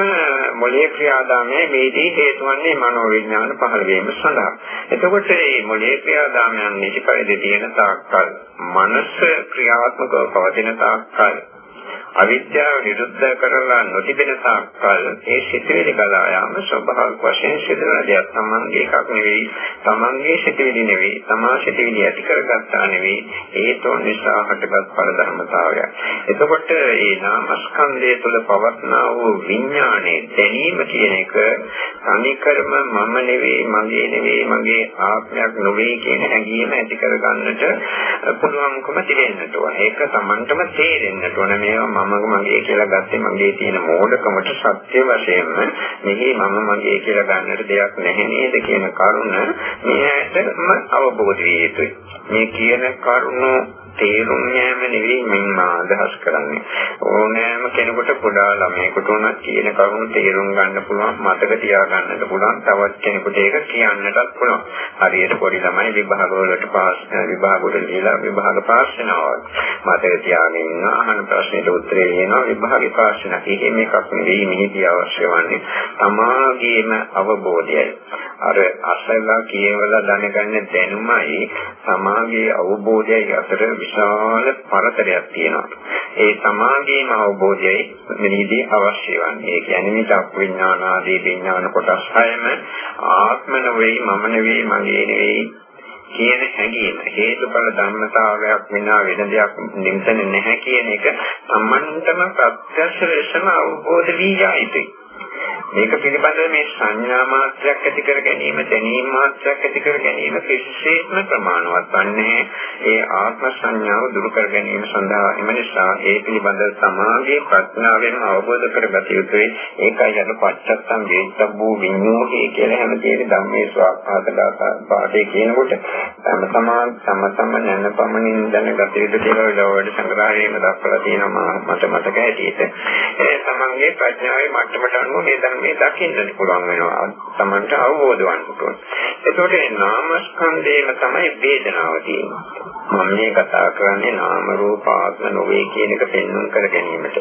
මොලේ ක්‍රියාදාමයේ මේදී හේතු වන්නේ මනෝවිඥාන පහළ වීම සඳහා. එතකොට මේ මොලේ ක්‍රියාදාමයන් නිසි පරිදි තියෙන තාක්කල් මනස ක්‍රියාත්මකව පවතින තාක්කල් අවිද්‍යාව නිරුද්ධ කරලා නොතිබෙන තාක්කල් ඒ සිතිවිලි ගලා යාම ස්වභාවික වශයෙන් සිදුවන දෙයක් තමන්ගේ එකක් නෙවෙයි තමන්ගේ සිතිවිලි නෙවෙයි තමා සිතිවිලි ඇති කරගත්තා නෙවෙයි හේතුන් නිසා හටගත් පරධර්මතාවයක්. එතකොට මේ නාමස්කන්ධය තුළ පවත්නා වූ විඥානයේ දැනීම කියන එක තනිකරම මම නෙවෙයි මගේ නෙවෙයි මගේ ආත්මයක් නොවේ කියන හැඟීම ඇති කරගන්නට පුළුවන්කම තිබෙන්නට ඕන. ඒක තමන්ටම තේරෙන්නට ඕන මේවා මම මගේ කියලා ගත්තේ මගේ තියෙන මෝඩකමට සත්‍ය වශයෙන්ම මෙහි මම මගේ කියලා ගන්නට දෙයක් නැහැ නේද කියන කරුණ මෙයටම අවබෝධ විය යුතුයි. මේ කියන කරුණ තේරුම් යෑම නෙවෙයි මම අදහස් කරන්නේ. ඕනෑම කෙනෙකුට පොඩා ළමයෙකුට උනත් කියන කරුණු තේරුම් ගන්න පුළුවන්, මතක තියා ගන්නට පුළුවන්, තවත් කෙනෙකුට ඒක කියන්නටත් පුළුවන්. හරියට පොඩි ළමයි විභාග වලට පාස් විභාග වලට දීලා විභාග පාස් වෙනවා. මතක තියාගෙන ඉන්න අහන ප්‍රශ්නෙට උත්තරේ දෙනවා විභාගේ පාස් වෙනවා. ඒක මේකක් නෙවෙයි මෙහිදී අවශ්‍ය වන්නේ තමාගේම අවබෝධයයි. අර අසලා කියවලා දැනගන්න දැනුමයි සමාගයේ අවබෝධයයි අතර විශාල පරතරයක් තියෙනවා. ඒ සමාගයේම අවබෝධයයි මෙහිදී අවශ්‍ය වන්නේ. ඒ කියන්නේ මේ චක්ක විඥාන ආදී විඥාන කොටස් හයම ආත්ම නෙවෙයි මම නෙවෙයි මගේ නෙවෙයි කියන හැඟීම හේතුඵල ධර්මතාවයක් විනා වෙන දෙයක් නිම්තන නැහැ කියන එක සම්මන්තම ප්‍රත්‍යක්ෂ ලෙසම අවබෝධ වී යයිති. මේක පිළිබඳව මේ සංඥා මාත්‍රයක් ඇති කර ගැනීම, දැනීම මාත්‍රයක් ඇති කර ගැනීම කිසිසේත්ම ප්‍රමාණවත් වන්නේ ඒ ආත්ම සංඥාව දුරු කර ගැනීම සඳහා එම නිසා ඒ පිළිබඳව සමාගයේ ප්‍රඥාවෙන් අවබෝධ කරගත යුතුයි. ඒකයි අර පච්චත්තම් වේත්තබ්බෝ විඤ්ඤෝහේ කියලා හැම දෙයක ධම්මේ ස්වාඛාතදාස පාඩේ කියනකොට තම තමා තම තම නැන පමණින් දැනගත යුතු කියලා ඔය සංග්‍රහයේම දක්වලා තියෙනවා මට මතක හැටියට. ඒ තමන්ගේ ප්‍රඥාවේ මට්ටමට අනුව මේ ධර්ම මේ දකින්න පුළුවන් වෙනවා. Tamanට අවබෝධ වන්න පුළුවන්. එතකොට මේ නාමස්කන්ධේම තමයි වේදනාව තියෙන්නේ. මම මේ කතා කරන්නේ නාම රූප ආත්ම නොවේ කියන එක පෙන්වන්න කර ගැනීමට.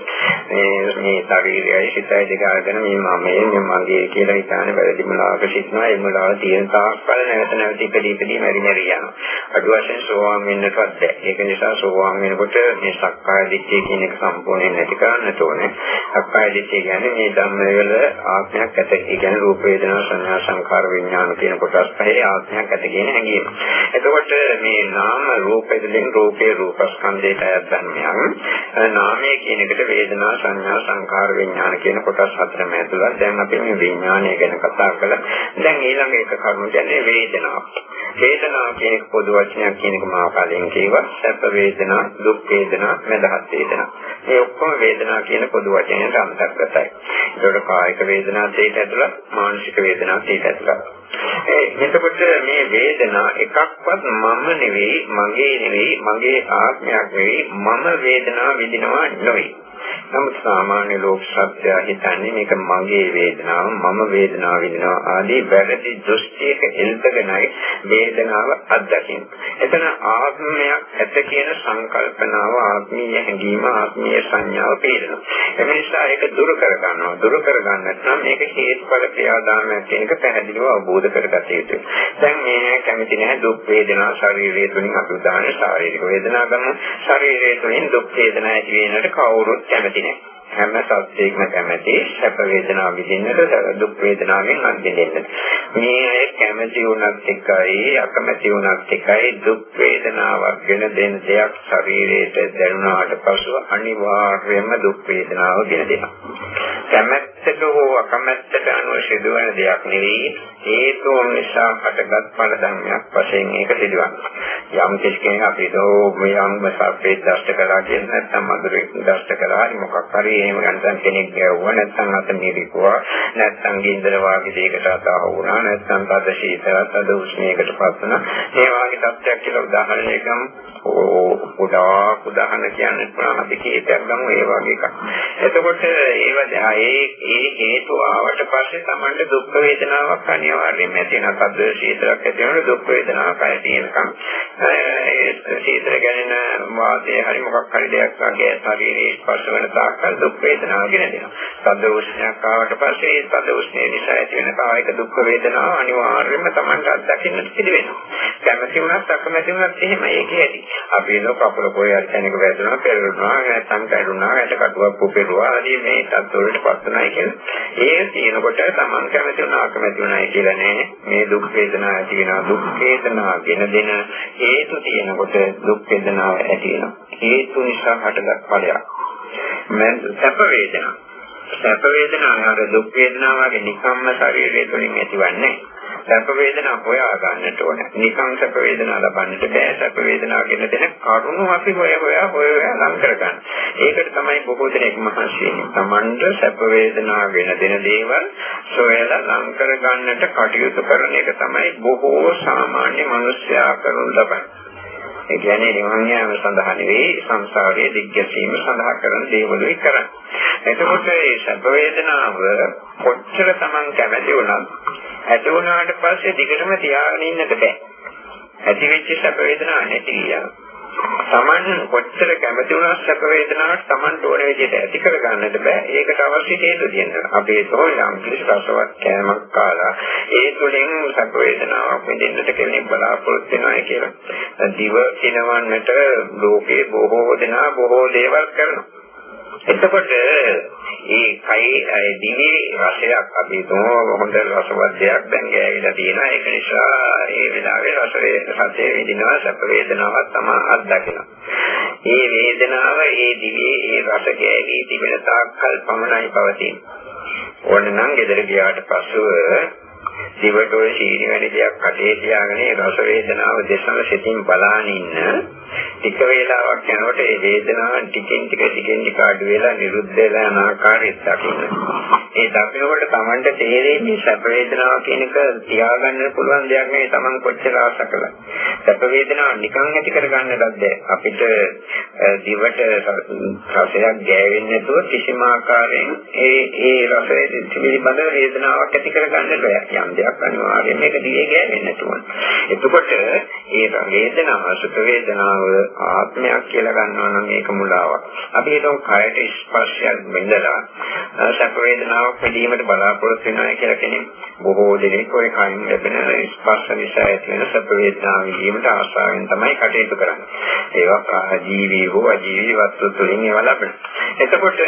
මේ මේ ශරීරයයි සිතයි දෙක අරගෙන මේ මම මේ මගේ කියලා හිතානේ වැරදි මුලාවක සිටිනවා. ඒ මුලාව තියෙන තාක්කල් නැවත නැවත ඉපදී ඉපදී මෙරි මෙරි යනවා. අඩු වශයෙන් සෝවාන් වෙන්නටවත් බැහැ. ඒක නිසා සෝවාන් වෙනකොට මේ සක්කාය දිට්ඨිය කියන එක සම්පූර්ණයෙන් නැති කරන්නට ඕනේ. සක්කාය දිට්ඨිය කියන්නේ මේ ධම්මවල ආත්මයක් ඇත. ඒ කියන්නේ රූප වේදනා සංඥා සංකාර විඥාන කියන කොටස් පහේ ආත්මයක් ඇත කියන හැඟීම. එතකොට මේ නාම රූපයෙන් රූපේ රූපස්කන්ධයට අයත් ධර්මයන් නාමයේ කියන එකට වේදනා සංඥා සංකාර විඥාන කියන කොටස් හතරම ඇතුළත්. දැන් අපි මේ විඥානය ගැන කතා කළා. දැන් ඊළඟ එක කරුණ කියන්නේ වේදනාව. වේදනාව කියන පොදු වචනයක් කියන එක මා කලින් කිව්වා. සැප වේදනා, දුක් වේදනා, මදහත් වේදනා. මේ ඔක්කොම වේදනා කියන පොදු වචනයට අන්තර්ගතයි. ඒකට කායික වේදනා දෙයට ඇතුළත්, මානසික වේදනා දෙයට ඇතුළත්. ඒ එතකොට මේ වේදනා එකක්වත් මම නෙවෙයි, මගේ නෙවෙයි, මගේ ආත්මයක් නෙවෙයි, මම වේදනාව විඳිනවා නෙවෙයි. නමුත් සාමාන්‍ය ලෝක සත්‍යය හිතන්නේ මේක මගේ වේදනාව මම වේදනාව විඳිනවා ආදී වැරදි දෘෂ්ටියක එල්බගෙනයි වේදනාව අත්දකින්නේ. එතන ආත්මයක් ඇත කියන සංකල්පනාව ආත්මීය හැඟීම ආත්මීය සංඥාව පේනවා. ඒ නිසා ඒක දුරු කර ගන්නවා. දුරු කර ගන්නට නම් මේක හේතුඵල ක්‍රියාදාමයක් කියන එක පැහැදිලිව අවබෝධ කරගත යුතුයි. දැන් මේ කැමති නැහැ දුක් වේදනා ශරීරයේ තුලින් අපි උදාහරණ ශාරීරික වේදනා ගමු. ශරීරයේ තුලින් දුක් වේදනා ඇති වෙනට කවුරුත් කැමති නැහැ. හැම සත්‍යයක්ම කැමති සැප වේදනාව විඳින්නට දුක් වේදනාවෙන් අත්දෙන්න. මේ අය කැමති වුණත් එකයි අකමැති වුණත් එකයි දුක් වේදනාවක් ගෙන දෙන දෙයක් ශරීරයට දැනුණාට පසු අනිවාර්යයෙන්ම දුක් වේදනාව ගෙන දෙනවා. කැමැත්තට හෝ අකමැත්තට අනුව සිදුවන දෙයක් නෙවෙයි හේතුන් නිසා හටගත් ඵල ධර්මයක් වශයෙන් ඒක සිදුවන්නේ. යම් කෙනෙක් අපි දෝ මේ යම් සප්පේ දෂ්ට කළා කියන නැත්නම් මధుරෙක් දෂ්ට කළා මොකක් හරි එහෙම නැත්නම් කෙනෙක් ගැව්වා නැත්නම් අත මිරිකුවා නැත්නම් ගින්දර වාගේ දෙයකට අතහ වුණා නැත්නම් තද ශීතලත් තද උෂ්ණයකට පත් වුණා ඒ වාගේ තත්ත්වයක් කියලා උදාහරණයක් ගමු ගොඩාක් උදාහරණ කියන්න පුළුවන් අපි කීපයක් ගමු ඒ වගේ එකක් එතකොට ඒව ඒ ඒ හේතු ආවට පස්සේ Tamanට දුක් වේදනාවක් අනිවාර්යයෙන්ම ඇති වෙනවා තද ශීතලක් ඇති වෙනකොට දුක් වේදනාවක් ඇති තියෙනකම් ඒ ශීතල ගැනෙන වාතය හරි මොකක් හරි දෙයක් වගේ ශරීරයේ ස්පර්ශ වෙන තාක්කල් දුක් වේදනාව ගෙන දෙනවා. සද්ද උෂ්ණයක් ආවට පස්සේ ඒ සද්ද උෂ්ණය නිසා ඇති වෙන කායික දුක් වේදනාව අනිවාර්යයෙන්ම Tamanට අත්දකින්නට සිදු වෙනවා. කැමැති වුණත් අකමැති වුණත් එහෙමයි ඒකේ ඇති. අපි නෝ කපල පොය අත්‍යනික වේදනාව පෙරළුණා නැත්නම් කැඩුණා ඇට කටුවක් පුපෙරුවා ආදී මේ තත්ත්වවලට පත් වෙනයි කියන්නේ. ඒ තියෙනකොට Taman කැමැති වුණා අකමැති වුණායි කියලා නෑ. මේ දුක් වේදනාව ඇති වෙනවා. දුක් වේදනාව ගෙන දෙන හේතු තියෙනකොට දුක් වේදනාව ඇති වෙනවා. හේතු නිසා හටගත් ඵලයක්. සැප වේදනා. සැප වේදනා අර දුක් වේදනා වගේ නිකම්ම ශරීරය තුළින් ඇතිවන්නේ සැප වේදනා හොයා ගන්නට ඕන. නිකම් සැප වේදනා ලබන්නට බෑ. සැප වේදනා ගැන දෙන කරුණු අපි හොය හොයා හොය හොයා ලං කරගන්න. ඒකට තමයි බොහෝ දෙනෙක් මහන්සි වෙන්නේ. Tamanda සැප වේදනා ගැන දෙන දේවල් සොයලා ලං කරගන්නට කටයුතු කරන එක තමයි බොහෝ සාමාන්‍ය මිනිස්යා කරන ලබන්නේ. ඒ කියන්නේ නිවන් යාම සඳහා නෙවෙයි සංසාරයේ දිග්ගැසීම සඳහා කරන දේවලුයි කරන්නේ. එතකොට මේ සැප වේදනාව කොච්චර Taman කැමති වුණත් ඇති වුණාට පස්සේ දිගටම තියාගෙන ඉන්නට බෑ. ඇති වෙච්ච සැප වේදනාවක් නැති ගියා. Taman කොච්චර කැමති වුණත් සැප වේදනාවක් Taman ඕන විදිහට ඇති කර ගන්නට බෑ. ඒකට අවශ්‍ය හේතු තියෙනවා. අපි තෝරන කිසි රසවත් කෑමක් කාලා ඒ තුළින් සැප වේදනාවක් විඳින්නට කෙනෙක් බලාපොරොත්තු වෙනවා කියලා. දිව කිනවන්නට ලෝකේ බොහෝ දෙනා බොහෝ දේවල් කරනවා. එතකොට ඒ කයි දිවේ රසයක් අපි තෝ හොඳ රසවත් දෙයක් දැන් ගෑවිලා තියෙනවා ඒක නිසා ඒ වෙලාවේ රස රසයේ විඳිනවා සැප වේදනාවක් තමයි අත්දකිනවා. මේ වේදනාව ඒ දිවේ ඒ රස ගෑවි තිබෙන තාක්කල් පමණයි පවතින්නේ. ඕනනම් ගෙදර ගියාට පස්සෙ දිවට ඔය සීනි වැනි දෙයක් කටේ තියාගෙන රස වේදනාව දෙසම සිතින් බලාගෙන ඉන්න ටික වේලාවක් යනකොට ඒ වේදනාව ටිකෙන් ටික ටිකෙන් ටික අඩු වෙලා නිරුද්ධ වෙලා යන ආකාරය දකින්න. ඒ දකිනකොට Tamanට තේරෙන්නේ සැප වේදනාව කියන එක තියාගන්න පුළුවන් දෙයක් නෙවෙයි Taman කොච්චර ආස කළා. සැප වේදනාව නිකන් ඇති කරගන්න බෑ. අපිට දිවට රසයක් ගෑවෙන්නේ නැතුව කිසිම ආකාරයෙන් ඒ ඒ රසයේ පිළිබඳ වේදනාවක් ඇති කරගන්න බෑ. යම් දෙයක් අනිවාර්යයෙන් මේක දිගේ ගෑවෙන්නේ නැතුව. එතකොට ඒ වේදනාව සුඛ වේදනාව ආත්මයක් කියලා ගන්නවා නම් ඒක මුලාවක්. අපි හිතමු කයට ස්පර්ශයක් බෙදලා සැප වේදනාවක් විඳීමට බලාපොරොත්තු වෙනවා කියලා කෙනෙක් බොහෝ දෙනෙක් ඔය කයින් ලැබෙන ස්පර්ශ නිසා ඇති වෙන සැප වේදනාව විඳීමට ආශාවෙන් තමයි කටයුතු කරන්නේ. ඒවා ජීවී හෝ අජීවී වස්තු තුලින් ඒවා ලැබෙන. එතකොට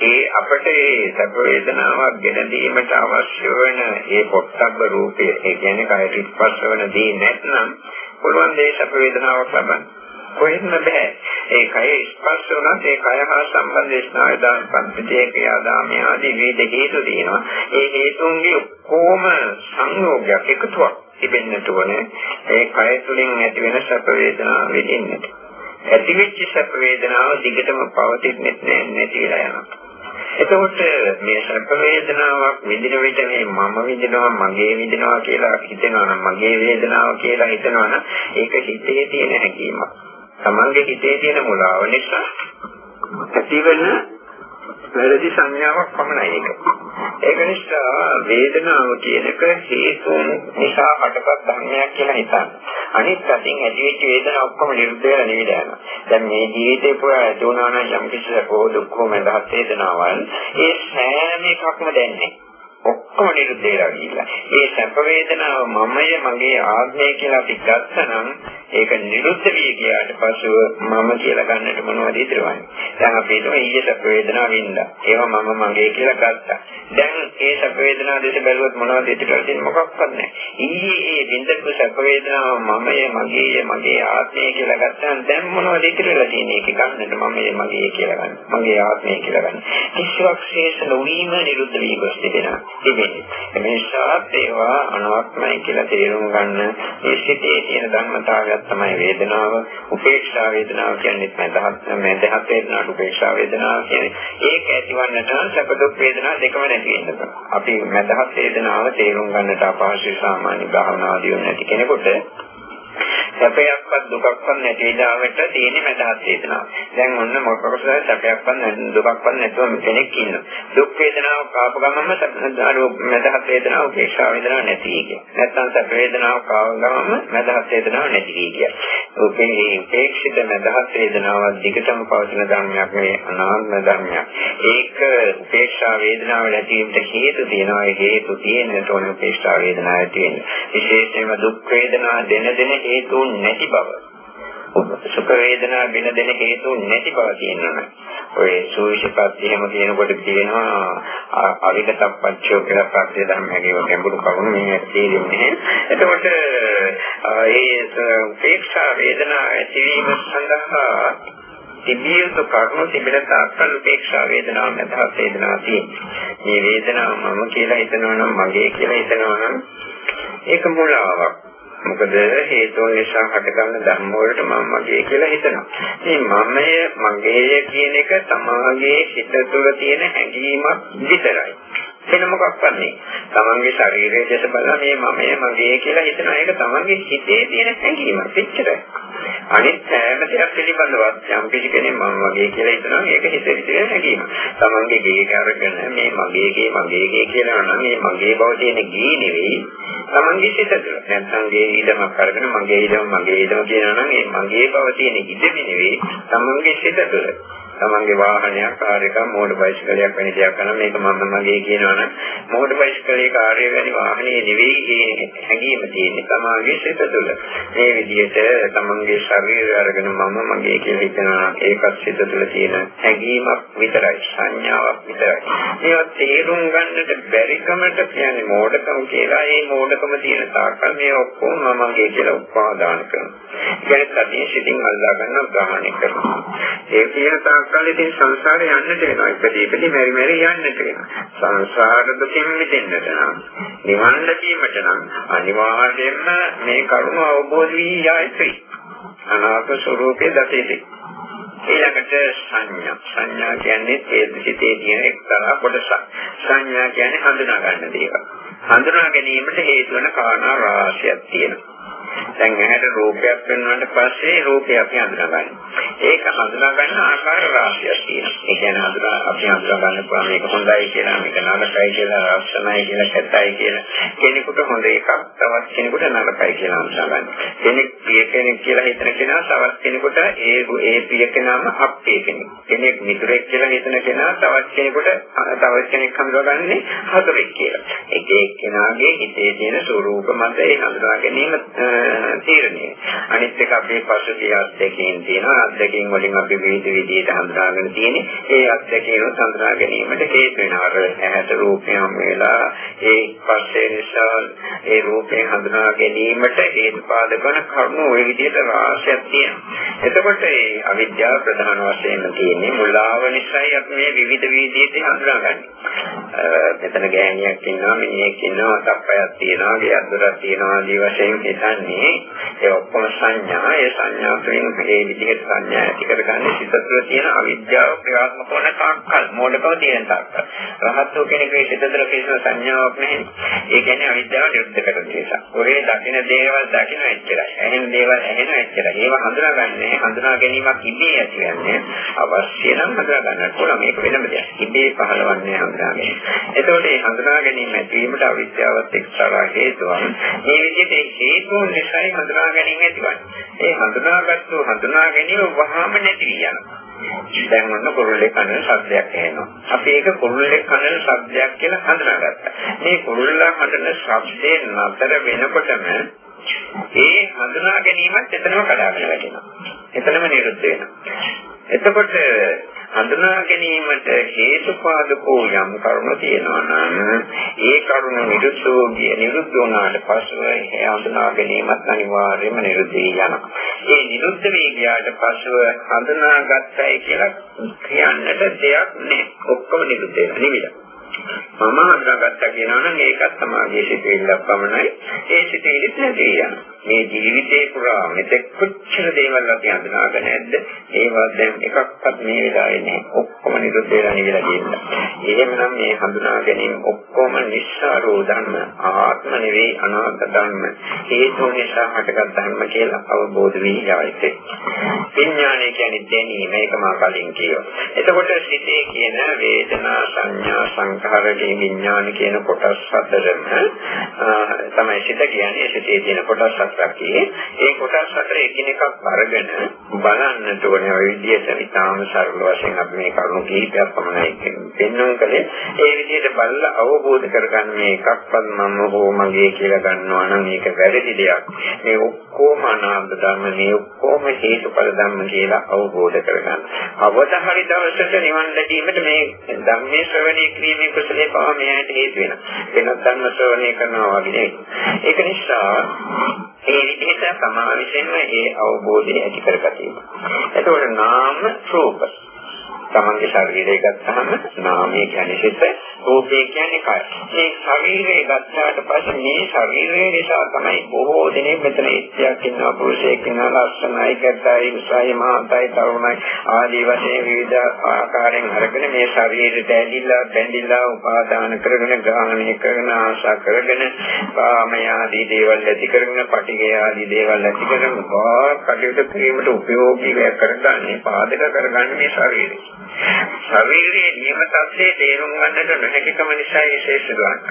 ඒ අපට ඒ සැප වේදනාවක් ගෙන දීමට අවශ්‍ය වන ඒ පොට්ටබ්බ රූපය ඒ කියන්නේ කයට ස්පර්ශ වන දේ නැත්නම් පුළුවන් දේ සැප වේදනාවක් ලබන්න. කොහෙත්ම බෑ. ඒ කය ස්පර්ශ වුණත් ඒ කය හා සම්බන්ධ ස්නායු දාන පද්ධතිය ක්‍රියාදාමය ආදී විවිධ හේතු තියෙනවා. ඒ හේතුන්ගේ කොහොම සංයෝගයක් එකතුවක් තිබෙන්නට ඕනේ. ඒ කය තුලින් ඇති වෙන සැප වේදනාව විඳින්නට. ඇතිවෙච්ච සැප වේදනාව දිගටම පවතින්නේ නැහැ නැති වෙලා යනවා. එතකොට මේ සැප වේදනාවක් විඳින විට මේ මම විඳිනවා මගේ විඳිනවා කියලා හිතෙනවා නම් මගේ වේදනාව කියලා හිතනවා නම් ඒක හිතේ තියෙන හැඟීමක්. තමන්ගේ හිතේ තියෙන මුලාව නිසා ඇතිවෙන වැරදි සංඥාවක් පමණයි ඒක. ඒක නිසා වේදනාව කියන එක හේතුන් නිසා හටගත් ධර්මයක් කියලා හිතන්න. අනිත් අතින් ඇතිවෙච්ච වේදනාව ඔක්කොම නිරුද්ධ වෙලා නිවිද යනවා. දැන් මේ ජීවිතේ පුරා ඇති වුණා නම් යම් කිසි සැපෝ දුක්ඛෝ මඳහත් වේදනාවල් ඒ සෑම එකක්ම දැනෙන්නේ. ඔක්කොම නිරුද්ධ වෙලා ගිහිල්ලා. ඒ සැප වේදනාව මමය මගේ ආත්මය කියලා අපි ගත්තනම් ඒක නිරුද්ධ වී ගියාට පසුව මම කියලා ගන්නට මොනවද ඉතිරවන්නේ? දැන් අපි හිතමු ඊයේ සැප වේදනාව වින්දා. ඒවා මම මගේ කියලා ගත්තා. දැන් ඒ සැප වේදනාව දෙස බැලුවොත් මොනවද ඉතිරලා තියෙන්නේ? මොකක්වත් නැහැ. ඊයේ ඒ වින්දපු සැප වේදනාව මමය මගේ මගේ ආත්මය කියලා ගත්තාම දැන් මොනවද ඉතිරලා තියෙන්නේ? ඒක ගන්නට මමය මගේ කියලා ගන්න. මගේ ආත්මය කියලා ගන්න. කිසිවක් ශේෂ නොවීම නිරුද්ධ වී ගොස් තිබෙනවා. තිබෙන්නේ. මේ නිසා ඒවා අනාත්මයි කියලා තේරුම් ගන්න ඒ සිටේ තියෙන ධර්මතාවයක් තමයි වේදනාව. උපේක්ෂා වේදනාව කියන්නේ මදහත් මදහත් වේදනාවට උපේක්ෂා වේදනාව කියන්නේ. ඒක ඇතිවන්නට සැප දුක් වේදනා දෙකම නැති වෙනවා. අපි මදහත් වේදනාව තේරුම් ගන්නට අපහසු සාමාන්‍ය භාවනාදී නැති කෙනෙකුට සැපයක්වත් දුකක්වත් නැති විලාවට තියෙන මදහත් වේදනාව. දැන් ඔන්න මොකක්ද සැපයක්වත් දුකක්වත් නැතුව කෙනෙක් ඉන්නවා. දුක් වේදනාව කාප ගමන්ම මදහත් වේදනාව උපේක්ෂා වේදනාව නැති කිය. නැත්නම් සැප වේදනාව කාව ගමන්ම මදහත් වේදනාව නැති කිය. උපේ උපේක්ෂිත මදහත් වේදනාව දිගටම පවතින ධර්මයක් නෙවෙයි අනාත්ම ධර්මයක්. ඒක උපේක්ෂා වේදනාව නැතිවීමට හේතු තියෙනවා. ඒ හේතු තියෙන තෝරන උපේක්ෂා වේදනාව ඇති වෙන්නේ. විශේෂයෙන්ම දුක් වේදනා දෙන දෙන හේතුන් නැති බව. සුඛ වේදනා වෙන දෙන හේතු නැති බව තියෙනවා. ඔය සූවිෂපත් එහෙම කියනකොට කියනවා අවිගතප්පච්චෝ කියලා ප්‍රත්‍ය ධර්මයේ ගැඹුරු කරුණු මේ තේරෙන්නේ. එතකොට ඒ උපේක්ෂා වේදනා ඇතිවීම සඳහා තිබිය යුතු කරුණු තිබෙන තාක්කල් උපේක්ෂා වේදනාව නැතහත් වේදනාව තියෙනවා. මේ වේදනාව මම කියලා හිතනවා නම් මගේ කියලා හිතනවා නම් ඒක මුලාවක්. මොකද හේතුන් නිසා හටගන්න ධර්ම වලට මම මගේ කියලා හිතනවා. මේ මමය මගේ කියන එක තමාගේ හිත තුළ තියෙන හැඟීමක් විතරයි. වෙන මොකක්වත් නෙවෙයි. තමන්ගේ ශරීරයේ දැස බලලා මේ මමය මගේ කියලා හිතන එක තමන්ගේ හිතේ තියෙන හැඟීමක්. එච්චරයි. අනිත් හැම දෙයක් පිළිබඳව යම් කිසි කෙනෙක් මම වගේ කියලා හිතනවා මේක හිතේ තියෙන හැඟීම. තමන්ගේ ගේ අරගෙන මේ මගේ ගේ මගේ ගේ කියලා නම් මේ මගේ බව තියෙන ගේ නෙවෙයි. තමන්ගේ සිත තුළ. නැත්නම් ගේ ඉදමක් අරගෙන මගේ ඉදම මගේ ඉදම කියනවා නම් මේ මගේ බව තියෙන ඉදෙමි නෙවෙයි. තමන්ගේ සිත තුළ. තමන්ගේ වාහනයක් කාර් එකක් මෝටර් බයිසිකලයක් වැනි දෙයක් කරන මේක මම මගේ කියනවනම් මෝටර් බයිසිකලේ කාර්ය වැනි වාහනේ නෙවෙයි හැඟීම තියෙන්නේ තමාගේ සිත තුළ. මේ විදිහට තමන්ගේ ශරීරය අරගෙන මම මගේ කියලා හිතනවා ඒකත් සිත තුළ තියෙන හැඟීමක් විතරයි සංඥාවක් විතරයි. මේවා තේරුම් ගන්නට බැරිකමට කියන්නේ මෝඩකම කියලා. ඒ මෝඩකම තියෙන තාක්කල් මේ ඔක්කොම මම මගේ කියලා උපාදාන කරනවා. කියන්නේ සතිය සිතින් අල්ලා ගන්න ග්‍රහණය කරනවා. ඒ කියන තාක් කල් ඉතින් සංසාරේ යන්නට වෙනවා. ඉපදී ඉපදී මෙරි මෙරි යන්නට වෙනවා. සංසාර දුකින් මිදෙන්නට නම් නිවන් ලැබීමට නම් අනිවාර්යයෙන්ම මේ කරුණ අවබෝධ වී යයිති. අනාත්ම ස්වરૂපයේ දතේදී ඊළඟට සංඥා. සංඥා කියන්නේ ඒ සිතේ තියෙන එක්තරා කොටසක්. සංඥා කියන්නේ හඳුනා ගන්න දේවල්. හඳුනා ගැනීමට හේතු වන කාරණා රාශියක් තියෙනවා. දැන් ඇහැට රූපයක් වෙනාට පස්සේ රූපය අපි හඳුනා ගන්නවා. ඒක හඳුනා ගන්න ආකාර රාශියක් තියෙනවා. ඒ කියන්නේ හඳුනා අපි හඳුනා ගන්න පුළුවන් මේක හොඳයි කියලා, මේක නරකයි කියලා, රසණයි කියලා, කැතයි කියලා. කෙනෙකුට හොඳ එකක්, තවත් කෙනෙකුට නරකයි කියලා හඳුනා ගන්න. කෙනෙක් ප්‍රිය කෙනෙක් කියලා හිතන කෙනා තවත් කෙනෙකුට ඒ ඒ ප්‍රිය කෙනාම අප්‍රිය කෙනෙක්. කෙනෙක් මිතුරෙක් කියලා හිතන කෙනා තවත් කෙනෙකුට තවත් කෙනෙක් හඳුනාගන්නේ හතුරෙක් කියලා. එක එක්කෙනාගේ හිතේ තියෙන ස්වરૂප මත ඒ හඳුනා ගැනීම තීරණය. අනිත් එක අපේ පසුගිය අත්දැකීම් තියෙනවා. අත්දැකීම් වලින් අපි විවිධ විදිහට හඳුනාගෙන තියෙන්නේ. ඒ අත්දැකීම් හඳුනා ගැනීමට හේතු වෙනවා. ඇහැට රූපය හම් වෙලා ඒ පස්සේ නිසා ඒ රූපේ හඳුනා ගැනීමට හේතුපාදක වන කරුණු ওই විදිහට රාශියක් තියෙනවා. එතකොට ඒ අවිද්‍යාව ප්‍රධාන වශයෙන් තියෙන්නේ මුලාව නිසායි අපි මේ විවිධ විදිහට හඳුනාගන්නේ. මෙතන ගෑණියක් ඉන්නවා, මිනිහෙක් ඉන්නවා, තප්පයක් තියෙනවා, ගෙයක් දොරක් තියෙනවා ආදී වශයෙන් හිතන්නේ ඒ ඔක්කොම සංඥා, ඒ සංඥා තුළින් මේ විදිහට සංඥා ඇති කරගන්නේ සිත තුළ තියෙන අවිද්‍යාව ක්‍රියාත්මක වන තාක්කල්, මෝඩකම තියෙන තාක්කල්. රහත්ෝ කෙනෙකුගේ සිත තුළ කිසිම සංඥාවක් නැහැ. ඒ කියන්නේ අවිද්‍යාව නිරුද්ධ කරන නිසා. ඔරේ දකින දේවල් දකින එච්චරයි. ඇහෙන දේවල් ඇහෙන එච්චරයි. ඒවා හඳුනාගන්නේ හඳුනා ගැනීමක් ඉබේ ඇති වෙන්නේ. අවශ්‍ය නම් හඳුනා ගන්න පුළුවන්. මේක වෙනම දෙයක්. ඉබේ පහළවන්නේ හඳුනා ගැනීම. එතකොට මේ හඳුනා ගැනීම ඇතිවීමට අවිද්‍යාවත් එක්තරා හේතුවක්. මේ විදිහට හේතුන් නිසායි හඳුනා ගැනීම ඇතිවන්නේ. ඒ හඳුනාගත්තු හඳුනා ගැනීම වහාම නැති යනවා. දැන් ඔන්න කුරුල්ලේ කන ශබ්දයක් එනවා. අපි ඒක කුරුල්ලේ කන ශබ්දයක් කියලා හඳුනාගත්තා. මේ කුරුල්ලා හඬන ශබ්දේ නතර වෙනකොටම ඒ හඳුනා ගැනීමත් එතනම කඩාගෙන වැටෙනවා. එතනම නිරුද්ධ වෙනවා. එතකොට හඳුනා ගැනීමට හේතුපාදකෝ යම් කරුණු තියෙනවා නම් ඒ කරුණ නිරුද්ධෝ කිය නිරුද්ධ වුණාට පස්සෙ ඒ හඳුනා ගැනීමත් අනිවාර්යයෙන්ම නිරුද්ධ වෙනවා. ඒ නිරුද්ධ වී ගියාට පස්සෙ හඳුනාගත්තයි කියලා කියන්නට දෙයක් නැහැ. ඔක්කොම නිරුද්ධ වෙනවා. නිවිලා. මම හඳුනාගත්තා කියනවා නම් ඒකත් සමාජයේ සිටිල්ලක් පමණයි. ඒ සිටිල්ලත් නැති යනවා. මේ ජීවිතේ පුරා මෙතෙක් කොච්චර දේවල් අපි හඳුනාගෙන නැද්ද? ඒවා දැන් එකක්වත් මේ වෙලාවේ නෑ. ඔක්කොම නිරුද්ධ වෙලා නිවිලා ගියලා. එහෙමනම් මේ හඳුනා ගැනීම ඔක්කොම නිස්සාරෝ ධර්ම, ආත්ම නෙවෙයි අනාත්ම ධර්ම. හේතු නිසා හටගත් ධර්ම කියලා අවබෝධ වී යයිතේ. විඥානය කියන්නේ දැනීම මේක මා කලින් කියවා. එතකොට සිතේ කියන වේදනා සංඥා සංඛාර විඥාන කියන කොටස් හතරම තමයි සිත කියන්නේ සිතේ තියෙන කොටස් හතරකේ. ඒ කොටස් හතර එකිනෙකක් අරගෙන බලන්නට ඕනේ ඔය විදිහට ඉතාම සරල වශයෙන් අපි මේ කරුණු කිහිපයක් පමණයි පෙන්වන්න කලේ. ඒ විදිහට බලලා අවබෝධ කරගන්න මේ එකක්වත් මම හෝ මගේ කියලා ගන්නවා නම් මේක වැරදි දෙයක්. මේ ඔක්කොම අනාත්ම ධර්ම මේ ඔක්කොම හේතුඵල ධර්ම කියලා අවබෝධ කරගන්න. අවදාහරි දවසට නිවන් ලැබීමට මේ ධර්මයේ ශ්‍රවණය කිරීමේ කුසලයේ පවා මෙයට හේතු වෙනවා. වෙනත් ධර්ම ශ්‍රවණය කරනවා වගේ ඒක නිසා ඒ විදිහට සමා විසින්ම ඒ අවබෝධය ඇති කරගත යුතුයි. එතකොට නාම රූප. තමන්ගේ ශරීරය ගත්තාම නාමය කියන්නේ සිත, රූපය කියන්නේ කය. මේ ශරීරය ගත්තාට පස්සේ මේ ශරීරය නිසා තමයි බොහෝ දෙනෙක් මෙතන ඉස්තියක් ඉන්නවා, පුරුෂයෙක් ඉන්නවා, ලස්සනයි, කැතයි, උසයි, මහතයි, තරුණයි ආදී වශයෙන් විවිධ ආකාරයෙන් අරගෙන මේ ශරීරයට ඇලිලා, බැඳිලා, උපාදාන කරගෙන, ග්‍රහණය කරගෙන, ආශා කරගෙන, කාමය ආදී දේවල් ඇති කරගෙන, පටිඝය ආදී දේවල් ඇති කරගෙන, කටයුතු කිරීමට උපයෝගී කරගන්නේ, පාදක කරගන්නේ මේ ශරීරය. ශරීරයේ නියම තත්ත්වයේ තේරුම් ගන්නට නොහැකිකම නිසා විශේෂ දුවක්.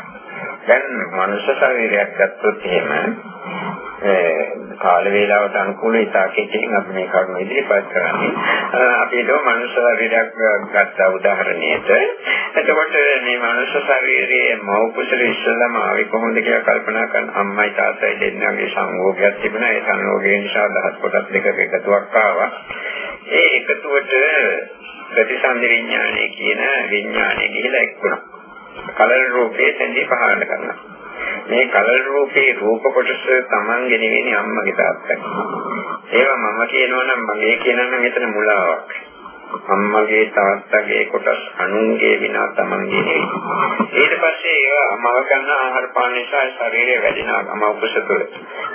දැන් මනුෂ්‍ය ශරීරයක් ගත්තොත් එහෙම කාල වේලාවට අනුකූල ඉතාලකයෙන් අපි මේ කරුණ ඉදිරිපත් කරන්නේ. අපි හිතුව මනුෂ්‍ය ශරීරයක් ගත්ත උදාහරණයට. එතකොට මේ මනුෂ්‍ය ශරීරයේ මව් කුසල ඉස්සලම ආවේ කොහොමද කියලා කල්පනා කරන අම්මයි තාත්තයි දෙන්නගේ සංයෝගයක් තිබුණා. ඒ සංයෝගය නිසා දහස් කොටස් දෙකක එකතුවක් ආවා. ඒ එකතුවට ප්‍රතිසන්දි විඥානය කියන විඥානය ගිහිලා එක්ුණා. කලර රූපයේ තැන්දී පහළ කරනවා. මේ කලර රූපේ රූප කොටස Tamange නෙවෙයි අම්මගේ තාත්තගේ. ඒවා මම කියනවා නම් මගේ කියනවා නම් එතන මුලාවක්. අම්මගේ තාත්තගේ කොටස් අනුන්ගේ විනා තමන්ගේ නෙවෙයි. ඊට පස්සේ ඒවා මව ගන්න ආහාර පාන නිසා ශරීරය වැඩිනවා අම උපස තුළ.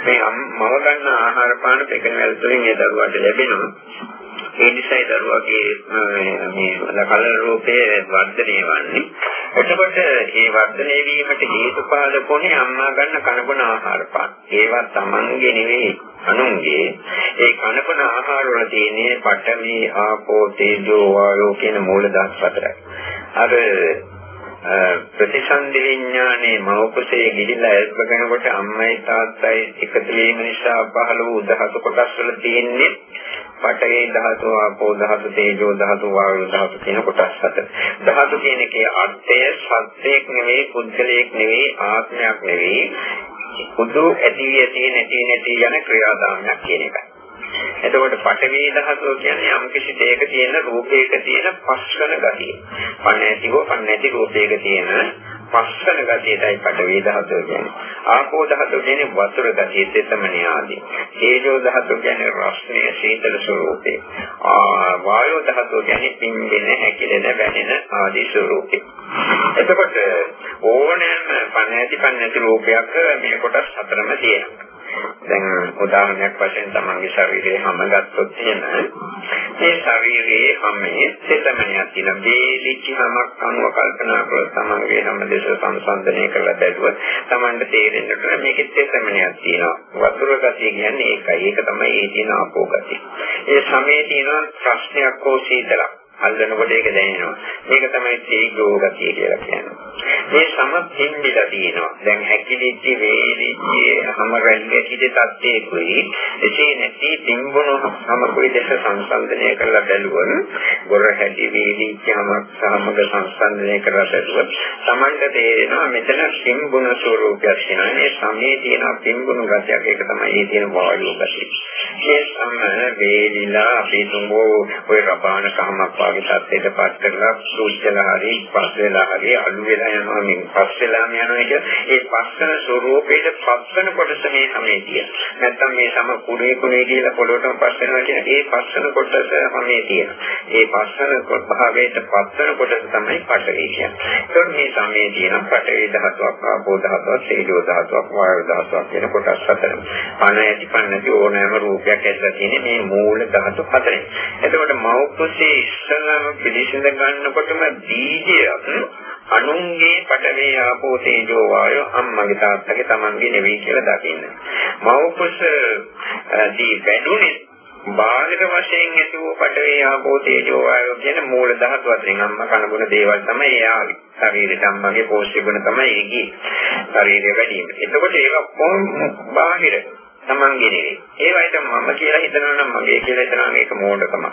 මේ මව ගන්න ආහාර පාන පෙකෙන වල තුලින් ඒ දරුවාට ලැබෙනවා. ඒ නිසායි දරුවාගේ මේ කල රූපයේ වර්ධනය වන්නේ. එතකොට මේ වර්ධනය වීමට හේතුපාදකුනේ අම්මා ගන්න කනබන ආහාර පාන. ඒවා තමන්ගේ නෙවෙයි අනුන්ගේ. ඒ කනබන ආහාර වල තියෙන පඨවි ආපෝ තේජෝ වායෝ කියන මූල ධාතු හතරයි. අර ප්‍රතිසන්දි විඥානේ මෞකසේ ගිහිලා ඇස්බගෙනකොට අම්මයි තාත්තයි එකතු වීම නිසා පහළ වූ දහස කොටස් වල තියෙන්නේ පඨවි ධාතු ආපෝ ධාතු තේජෝ ධාතු වායු ධාතු කියන කොටස් හතර. ධාතු කියන එකේ අර්ථය සත්‍යයක් නෙවෙයි පුද්ගලයක් නෙවෙයි ආත්මයක් නෙවෙයි. උදු ඇති ඇති නැති නැති යන ක්‍රියාදාමයක් කියන එකයි. එතකොට පඨවි ධාතුව කියන්නේ යම් කිසි දෙයක තියෙන රූපයක තියෙන පස්වන ගතිය. පණ නැතිව පණ නැති රූපයක තියෙන පස්වන ගතියටයි පඨවි ධාතුව කියන්නේ. ආපෝ ධාතුව කියන්නේ වතුර ගතිය තෙතමනේ ආදී. තේජෝ ධාතුව කියන්නේ රස්නේ සීතල ස්වરૂපේ. ආ වායෝ ධාතුව කියන්නේ පිම්බෙන හැකිලෙන බැනෙන ආදී ස්වરૂපේ. එතකොට ඕනෑම පණ නැති පණ නැති රූපයක් මේ කොටස් හතරම තියෙනවා. දැන් උදාහරණයක් වශයෙන් තමන්ගේ ශරීරයේ හැම ගත්තොත් එහෙම මේ ශරීරයේ හැමේ සෙතමනියක් තියෙන වේලිච්ච හැමක් අනුව කල්පනා කරලා තමන්ගේ හැම දෙස සංසන්දනය කරලා බැලුවොත් තමන්ට තේරෙන්නට මේකෙත් සෙතමනියක් තියෙනවා වතුර ගතිය කියන්නේ ඒකයි ඒක තමයි ඒ තියෙන ආපෝ ගතිය ඒ සමේ තියෙන ප්‍රශ්නයක් හෝ සීතලක් අල්ලනකොට ඒක දැනෙනවා. මේක තමයි තීග්‍රෝ ගතිය කියලා කියන්නේ. මේ සම පින්බිලා තියෙනවා. දැන් හැකිලිච්ච වේලිච්ච හැම රැල්ලේ සිට තත්ත්වයකුයි එසේ නැති තින්බුණු සමකුයි දෙක සංසන්දනය කරලා බැලුවොත් ගොර හැටි වේලිච්ච හැමක් සමග සංසන්දනය කරලා බැලුවොත් Tamanට තේරෙනවා මෙතන තින්බුණු ස්වરૂපයක් තියෙනවා. මේ සමේ තියෙන තින්බුණු ගතියක් ඒක තමයි ඒ තියෙන වායු ගතිය. මේ සම වේලිලා අපි තුඹෝ ඔය රබාන කහමක් වගේ තත්ත්වයට පත් කරලා සූචලා හරි පස් වෙලා හරි අලු වෙලා යනවා මේ පස් වෙලාම යනවා එක ඒ පස්සන ස්වરૂපයේ පස්සන කොටස මේ සමේ තියෙන. නැත්තම් මේ සම කුඩේ කුඩේ කියලා පොළොටම පස් වෙනවා කියන ඒ පස්සන කොටස සමේ තියෙන. ඒ පස්සන භාවයට පස්සන කොටස තමයි පටවි කියන්නේ. ඒත් මේ සමේ තියෙන පටවි ධාතුවක් ආපෝ ධාතුවක් තේජෝ ධාතුවක් වායු ධාතුවක් කියන කොටස් හතරම. පණ ඇති පණ නැති ඕනෑම රූපයක් ඇතුළත තියෙන මේ මූල ධාතු හතරේ. එතකොට මෞඛ්‍යසේ ඉස්සලම පිළිසිඳ ගන්නකොටම බීජයක් අනුන්ගේ පඩවේ ආපෝ තේජෝ වායෝ අම්මගේ තාත්තගේ තමන්ගේ නෙවෙයි කියලා දකින්න. මෞපුස දී වැඩුණේ බාහිර වශයෙන් ඇති වූ පඩවේ ආපෝ තේජෝ වායෝ කියන මූල ධාතු වලින් අම්මා කනබුන දේවල් තමයි එයාගේ. ශරීරයට අම්මගේ පෝෂ්‍ය ගුණ තමයි ඒකේ. ශරීරය වැඩි වීම. එතකොට ඒක කොහොම බාහිර තමන්ගේ නෙවෙයි. ඒවයිට මම කියලා හිතනවා නම් මගේ කියලා හිතනවා මේක මෝඩකම.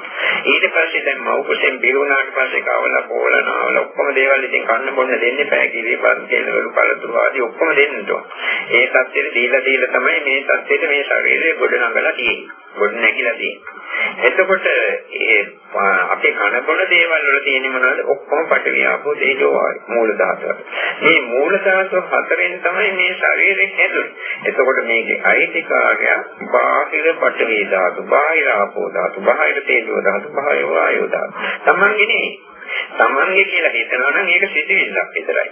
ඊට පස්සේ දැන් මව් කුසෙන් බිරුණාට පස්සේ කවලා පොවලා නාවල ඔක්කොම දේවල් ඉතින් කන්න බොන්න දෙන්නේ නැහැ කිරිපත් කෙලවලු කලතුරු ආදී ඔක්කොම දෙන්න ඕන. ඒ தත්ත්වෙට දීලා දීලා තමයි මේ தත්ත්වෙට මේ ශරීරය ගොඩ නගලා තියෙන්නේ. ගොඩ නැගිලා තියෙන්නේ. එතකොට ඒ අපේ කන බොන දේවල් වල තියෙන මොනවද? ඔක්කොම පටවිය ආපෝ තේජෝ මූල ධාතුව. මේ මූල ධාතුව හතරෙන් තමයි මේ ශරීරය හැදුනේ. එතකොට මේකේ අයිතික කාර්යය බාහිර පඨවි ධාතු, බාහිර ආපෝ ධාතු, බාහිර තේජෝ ධාතු, බාහිර වායෝ ධාතු. තමන්ගේ නෙවෙයි. තමන්ගේ කියලා හිතනවා නම් ඒක සිටිවිල්ලක් විතරයි.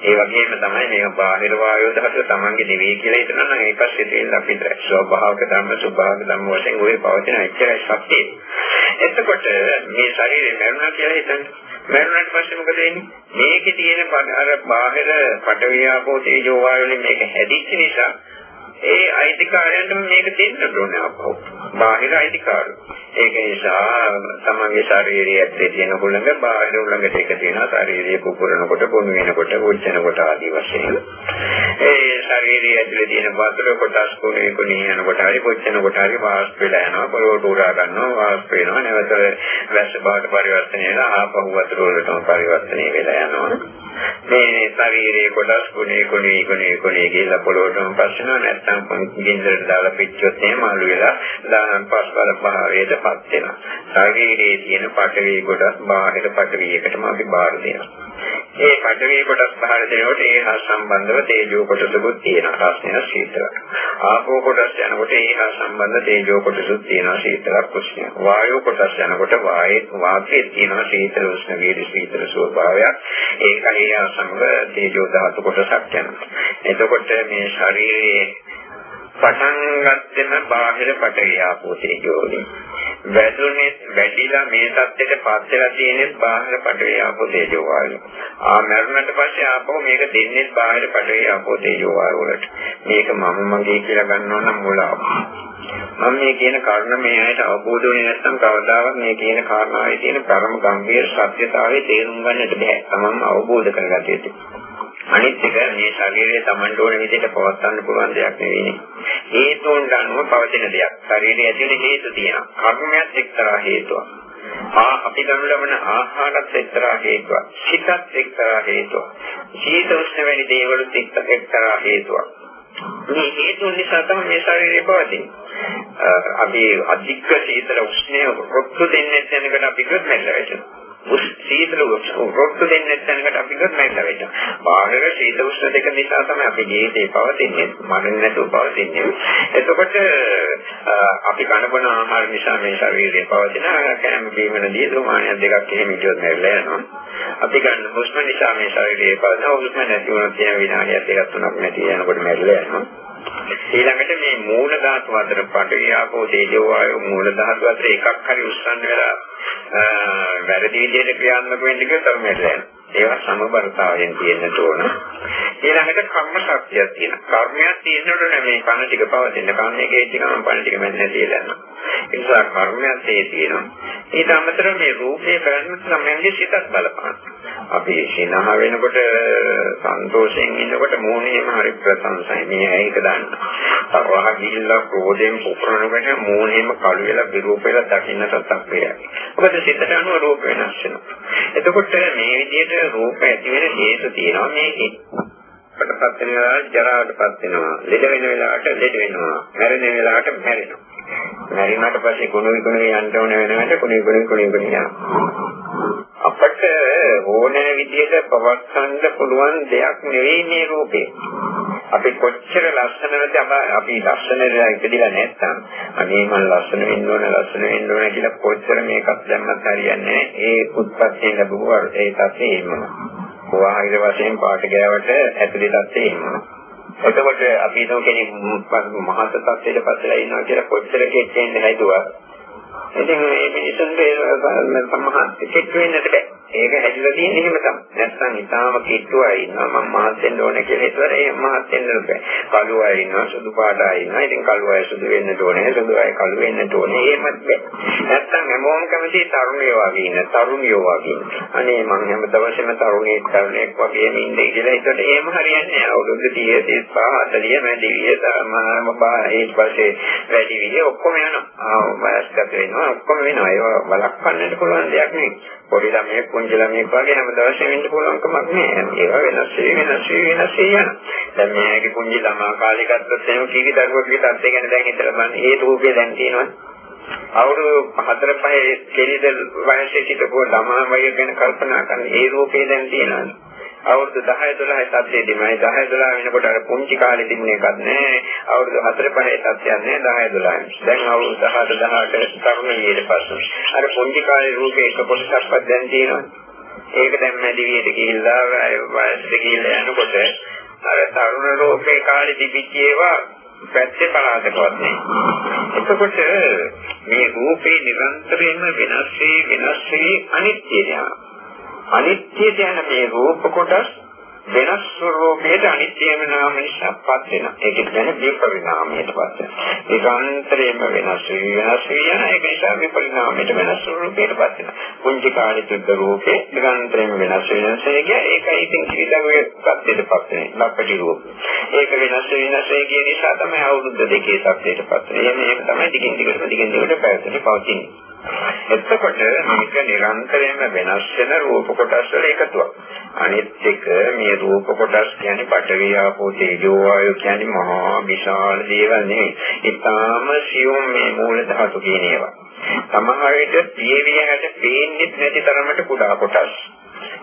ඒ වගේම තමයි මේක බාහිර වායෝ ධාතුව තමන්ගේ නෙවෙයි කියලා හිතනවා නම් ඒක සිටිවිල්ලක් විතරයි. ස්වභාවික ධර්ම ස්වභාවික ධර්ම වශයෙන් ඔය පවතින එච්චරයි සත්‍යය. එතකොට මේ ශරීරය මරුණා කියලා හිතන්නේ මරුණාට පස්සේ මොකද වෙන්නේ? මේකේ තියෙන අර බාහිර පටවියාපෝ තේජෝ වායු වලින් මේක හැදිච්ච නිසා ඒ අයිතිකාරයන්ටම මේක දෙන්න ඕනේ අපහු. බාහිර අයිතිකාරය. ඒක නිසා තමන්ගේ ශාරීරික ඇත්තේ තියෙන හුළඟ බාහිර හුළඟට එක තියෙනවා ශාරීරික පුපුරනකොට පොණු වෙනකොට උච්චනකොට ආදී වශයෙන්. ඒ ශාරීරික ඇතුලේ තියෙන වතුර කොටස් කුණේ කුණේ යනකොට හරි පුච්චනකොට හරි වාස්ප වෙලා යනවා පොළොවට උරා ගන්නවා වාස්ප වෙනවා නැවත වැස්ස බවට පරිවර්තනය වෙලා ආපහු වතුර වලටම පරිවර්තනය වෙලා යනවා. මේ ශාරීරික කොටස් කුණේ කුණේ කුණේ කුණේ කියලා පොළොවටම පස්සනවා නැත්නම් නැත්නම් ගින්දරට දාලා පිච්චොත් එහෙම අලු වෙලා දාහන් පස්වල භාවයටපත් වෙනවා. ශරීරයේ තියෙන පටවි කොටස් බාහිර පටවි එකටම අපි බාර දෙනවා. ඒ පඩවි කොටස් පහළ දෙනකොට ඒ හා සම්බන්ධව තේජෝ කොටසකුත් තියෙනවා රස්නය සීතලක්. ආපෝ කොටස් යනකොට ඒ හා සම්බන්ධ තේජෝ කොටසුත් තියෙනවා සීතලක් උෂ්ණය. වායෝ කොටස් යනකොට වායයේ වාතයේ තියෙනවා සීතල උෂ්ණ වීර්ය සීතල ස්වභාවයක්. ඒකයි ආ සමග තේජෝ ධාතු කොටසක් යනවා. එතකොට මේ ශරීරයේ පටන් ගත්තෙම බාහිර පටවිය ආපෝ තේජෝ වලින් වැඩුනේ වැඩිලා මේ தත්ත්වයට පත් වෙලා තියෙන්නේ බාහිර පටවිය ආපෝ තේජෝ වායු. ආ මරුණට පස්සේ ආපෝ මේක දෙන්නේ බාහිර පටවිය ආපෝ තේජෝ වායු වලට. මේක මම මගේ කියලා ගන්නවා නම් මුලාව. මම මේ කියන කාරණා මේ ඇයිට අවබෝධ වෙන්නේ නැත්නම් කවදාවත් මේ කියන කාරණාවේ තියෙන පරම ගම්භීර සත්‍යතාවය තේරුම් ගන්නට බෑ. තමන් අවබෝධ කරගත යුතුයි. අනිත් එක මේ ශරීරය Tamanට ඕන විදිහට පවත්වන්න පුළුවන් දෙයක් නෙවෙයි. හේතුන් ගන්නව පවතින දෙයක්. ශරීරය ඇතුලේ හේතු තියෙනවා. කර්මයක් එක්තරා හේතුවක්. ආ අපි ගනු ලබන ආහාරත් එක්තරා හේතුවක්. සිතත් එක්තරා හේතුවක්. සීත උෂ්ණ වැනි දේවලුත් එක්තරා හේතුවක්. මේ හේතුන් නිසා තමයි මේ ශරීරය පවතින්නේ. අපි අධික සීතල උෂ්ණය රොක්තු දෙන්නේ නැත්නම් අපි කිව්වොත් මැරෙලා වැටෙනවා. සීතල රොක්තු දෙන්නේ නැත්නම් අපි ගොඩ නැගලා වෙනවා. බාහිර සීතල උෂ්ණ දෙක නිසා තමයි අපි ජීවිතේ පවතින්නේ. මරණ නැතුව පවතින්නේ. එතකොට අපි කනබන ආහාර නිසා මේ ශරීරය පවතින කැම බීමනදී දුමානිය දෙකක් එහෙම ඉතිවත් නැරලා යනවා. අපි ගන්න හුස්ම නිසා මේ ශරීරය පවතින හුස්ම නැති වුණොත් තියෙන විනාඩියක් දෙකක් තුනක් නැති යනකොට මැරිලා යනවා. ඊළඟට මේ මූල ධාතු අතර පඩේ ආපෝ තේජෝ වායෝ මූල ධාතු අතර එකක් හරි උස්සන්න වෙලා වැරදි විදිහට ක්‍රියාත්මක වෙන්න කියලා තරමට යනවා. ඒවා සමබරතාවයෙන් තියෙන්න ඕන. ඊළඟට කර්ම ශක්තියක් තියෙනවා. කර්මයක් තියෙනකොට මේ කන ටික පවතින කන්නේ කේච්ච ගමන් පණ ටික මෙන්න නැති වෙනවා. ඒ නිසා කර්මයක් තියෙනවා. ඊට අමතරව මේ රූපේ කරන්නේ සම්මෙන්ගේ සිතක් බලපාන. අපි සිනහ වෙනකොට සන්තෝෂයෙන් ඉන්නකොට මූණේම හරි ප්‍රසන්නයි. මේ ඇයික දාන්න. තරහ ගිහිල්ලා ක්‍රෝධයෙන් පුපුරනකොට මූණේම කළු වෙලා විරූප වෙලා දකින්න සත්‍යක් වෙයි. මොකද සිතට අනුව රූප වෙනස් වෙනවා. එතකොට මේ විදිහට රූප ඇති වෙන හේතු තියෙනවා මේ පටපත් වෙන වෙලාවට ජරාවටපත් වෙනවා. ලෙඩ වෙන වෙලාවට ලෙඩ වෙනවා. මැරෙන වෙලාවට මැරෙනවා. මැරුණාට පස්සේ කුණු විකුණු යන්න ඕන වෙනවට කුණු විකුණු කුණු විකුණු යනවා. අපට ඕනෑ විදිහට පවත්වන්න පුළුවන් දෙයක් නෙවෙයි මේ රූපේ. අපි කොච්චර ලස්සනද අපි ලස්සනද ඉපදිලා නැත්තම් අනේ මම ලස්සන වෙන්න ඕන ලස්සන වෙන්න ඕන කියලා කොච්චර මේකක් දැම්මත් හරියන්නේ ඒ උත්පත්තියෙන් ලැබුවා ඒ තත්ත්වෙ එහෙමම. වාහිර වශයෙන් පාට ගෑවට ඇතුලේ තත්ත්වෙ එහෙමම. එතකොට අපි හිතමු කෙනෙක් මහත් තත්ත්වයකට පස්සලා ඉන්නවා කියලා කොච්චර කෙච්චෙන්නේ නැතුව. ඉතින් මේ මිනිසුන්ට සමහත් කෙච්ච වෙන්නට බෑ. ඒක හැදිලා තියෙන්නේ එහෙම තමයි. නැත්නම් ඊටාම කිට්ටුවයි ඉන්නවා මම මහත් වෙන්න ඕන කියලා හිතුවර ඒ මහත් වෙන්න බෑ. කළු අය ඉන්නවා සුදු පාට අය ඉන්නවා. ඉතින් කළු අය සුදු වෙන්න ඕනේ සුදු අය කළු වෙන්න ඕනේ. එහෙමත් බෑ. නැත්නම් හැමෝම කැමති තරුණයෝ වගේ ඉන්න තරුණියෝ වගේ ඉන්න. අනේ මම හැම දවසෙම තරුණයෙක් තරුණයෙක් වගේම ඉන්නේ කියලා හිතුවට එහෙම හරියන්නේ නැහැ. අවුරුදු 30 35 40 මැදි විය තමම බා ඊට පස්සේ වැඩි විය ඔක්කොම යනවා. ආ වයස්ගත වෙනවා ඔක්කොම වෙනවා. ඒවා වළක්වන්නට පුළුවන් දෙයක් නෙවෙයි. පොඩි ළමයෙක් පුංචි ළමයෙක් වගේ හැම දවසෙම ඉන්න පුළුවන් කමක් නෑ. ඒවා වෙනස් වෙයි වෙනස් වෙයි වෙනස් වෙයි යන. දැන් මේකේ පුංචි ළමා කාලේ ගත්තොත් එහෙම කීවි දරුවෙකුගේ තත්ත්වය ගැන දැන් හිතලා බලන්න. ඒ රූපේ දැන් තියෙනවනේ. අවුරුදු 4 5 කෙනෙක් වයසේ සිටපු ළමා වගේ ගැන කල්පනා කරන ඒ රූපේ දැන් තියෙනවනේ. අවුරුදු 10 12 තත්ත්වෙදී මම 10 12 වෙනකොට අර පුංචි කාලේ තිබුණ එකක් නෑ. අවුරුදු 4 5 තත්ත්වයක් නෑ 10 12 දැන් අවුරුදු 18 18 තරුණ ඊට පස්සේ. අර පුංචි කාලේ රූපේ එක කොටසක්වත් දැන් තියෙනවා ඒක දැන් මැදිවියට ගිහිල්ලා වයසට ගිහිල්ලා යනකොට අර තරුණ රූපේ කාලේ තිබිච්ච ඒවා පැත්තේ පලාතකවත් නෑ. එතකොට මේ රූපේ නිරන්තරයෙන්ම වෙනස් වී වෙනස් වී අනිත්‍යය අනිත්‍යයට යන මේ රූප කොටස් වෙනස් ස්වરૂපයට අනිත්‍යම නාම නිසා පත් වෙනවා. ඒක කියන්නේ විපරිණාමයට පත් වෙනවා. ඒකාන්තරයෙන්ම වෙනස් වී වෙනස් වී යන ඒක නිසා විපරිණාමයට වෙනස් ස්වરૂපයට පත් වෙනවා. පුංචි කාලේ තිබ්බ රූපේ ඒකාන්තරයෙන්ම වෙනස් වෙනස් වෙනවා. ඒකයි ඉතින් කිවිදගේ සත්‍යයට පත් වෙන්නේ. ලක්පටි රූප. ඒක වෙනස් වෙනස් වෙන නිසා තමයි අවුරුද්ද දෙකේ සත්‍යයට පත් වෙන්නේ. එහෙම තමයි දිගින් දිගට දිගින් දිගට පැවැත්වෙන්නේ පවතින්නේ. එතකොට මේක නිරන්තරයෙන්ම වෙනස් වෙන රූප කොටස් වල එකතුවක්. අනිත් එක මේ රූප කොටස් කියන්නේ පඨවි ආපෝ තේජෝ වායෝ කියන්නේ මහා විශාල දේවල් නෙවෙයි. ඊටාම සියුම් මේ මූල ධාතු කියන ඒවා. සමහර විට පියවිය හැට පේන්නේ නැති තරමට කුඩා කොටස්.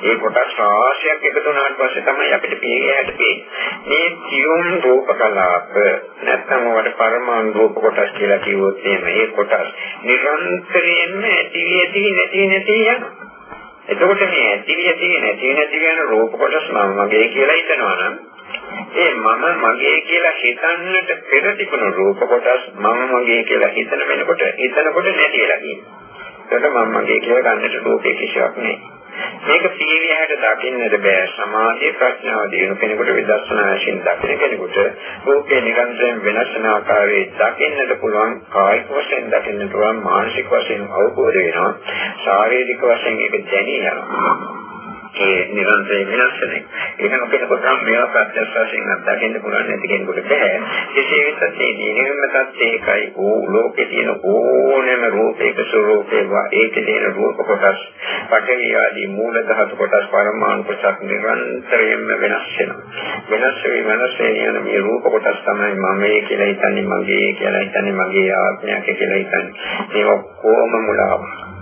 ඒ කොටස් රාශියක් එකතු වුණාට පස්සේ තමයි අපිට පියගෑට පේන්නේ. මේ සියුම් රූප කලාප නැත්නම් වල පරමාණු රූප කොටස් කියලා කිව්වොත් එහෙම ඒ කොටස් නිරන්තරයෙන්ම ඇති ඇති නැති නැති යනවා. එතකොට මේ ඇති ඇති නැති නැති වෙන රූප කොටස් මම මගේ කියලා හිතනවා නම් ඒ මම මගේ කියලා හිතන්නට පෙර තිබුණු රූප කොටස් මම මගේ කියලා හිතන වෙනකොට හිතනකොට නැති වෙලා කියනවා. ඒකට මම මගේ කියලා ගන්නට රූපේ කිසිවක් නෑ. මේක පියවිහට දකින්නට බෑ. සමාධිය ප්‍රඥාව දිනු කෙනෙකුට විදර්ශනා වශයෙන් දකින කෙනෙකුට රූපේ නිරන්තරයෙන් වෙනස් වෙන ආකාරයේ දකින්නට පුළුවන් කායික වශයෙන් දකින්නට පුළුවන් මානසික වශයෙන් අවබෝධ වෙනවා. ශාරීරික වශයෙන් ඒක දැනී යනවා ඒ නිරන්තරයෙන් වෙනස් වෙන එක. ඒක නොකෙනකොට මේවා ප්‍රත්‍යක්ෂ වශයෙන් අත්දකින්න පුළුවන් නැති කෙනෙකුට බෑ. කෙසේ වෙතත් මේ නිර්මම තත්ත්වයකයි ඕ ලෝකේ තියෙන ඕනෑම රූපයක ස්වરૂපේ ඒකේ තියෙන රූප කොටස් පඨවි ආදී මූල ධාතු කොටස් පරමාණු කොටස් නිරන්තරයෙන්ම වෙනස් වෙනවා. වෙනස් වෙයි වෙනස් වෙයි යන මේ රූප කොටස් තමයි මම කියලා හිතන්නේ මගේ කියලා හිතන්නේ මගේ ආත්මයක් කියලා හිතන්නේ. ඒක කොහොම මුලාවක්.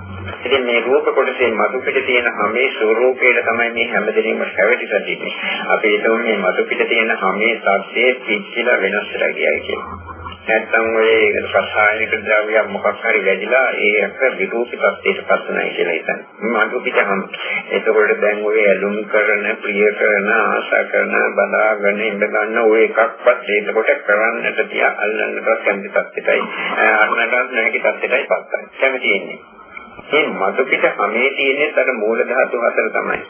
ඉතින් මේ රූප කොටසේ මතු පිට තියෙන හැමේ ස්වરૂපයට තමයි මේ හැමදෙනම පැවතිලා තිබෙන්නේ. අපි හිතමු මේ මතු පිට තියෙන හැමේ සත්‍යයේ පිච්චිලා වෙනස් වෙලා ගියයි කියලා. නැත්තම් ඔය රසායනික ද්‍රව්‍ය මොකක් හරි වැඩිලා ඒක විරූපී තත්ත්වයට පත් වෙනයි කියලා හිතන්නේ. මතු පිටහම. එතකොට දැන් ඔය ඇලුම් කරන, ප්‍රිය කරන, ආශා කරන, බලාගෙන ඉඳ ගන්න ඔය එකක්වත් ඒකකොට කරන්නට තියා අල්ලන්නටවත් කැමති තත්ත්වයටයි අන්නටත් නැති තත්ත්වයටයි පත් වෙනවා. කැමති ඉන්නේ. මේ මතු පිට හැමේ තියෙන්නේ අර මූල ධාතු හතර තමයි.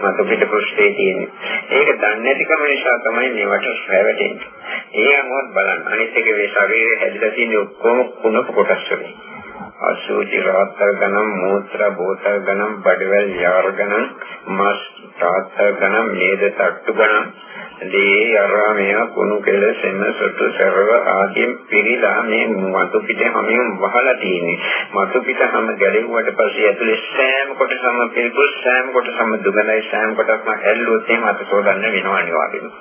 මතු පිට පෘෂ්ඨයේ තියෙන්නේ. ඒක දන්නේ නැතිකම නිසා තමයි මේවට රැවටෙන්නේ. ඒ අනුවත් බලන්න අනිත් එක මේ ශරීරය හැදිලා තියෙන ඔක්කොම කුණප කොටස් වලින්. අසුචි රාත්තර ගණන් මූත්‍රා බෝතල් ගණන් බඩවැල් යාර ගණන් මස් රාත්තර ගණන් මේද තට්ටු ගණන් දී අරාමය කුණු කෙල සෙම සොටු සරව ආදීන් පිරීලා මේ මතු පිට හැමින් වහලා තියෙන්නේ. මතු පිට හැම ගැලෙව්වට පස්සේ ඇතුලේ සෑම කොටසම පිළිකුල් සෑම කොටසම දුගඳයි සෑම කොටසම ඇල්ලුවොත් එහෙම අත සෝදන්න වෙනවා අනිවාර්යයෙන්ම.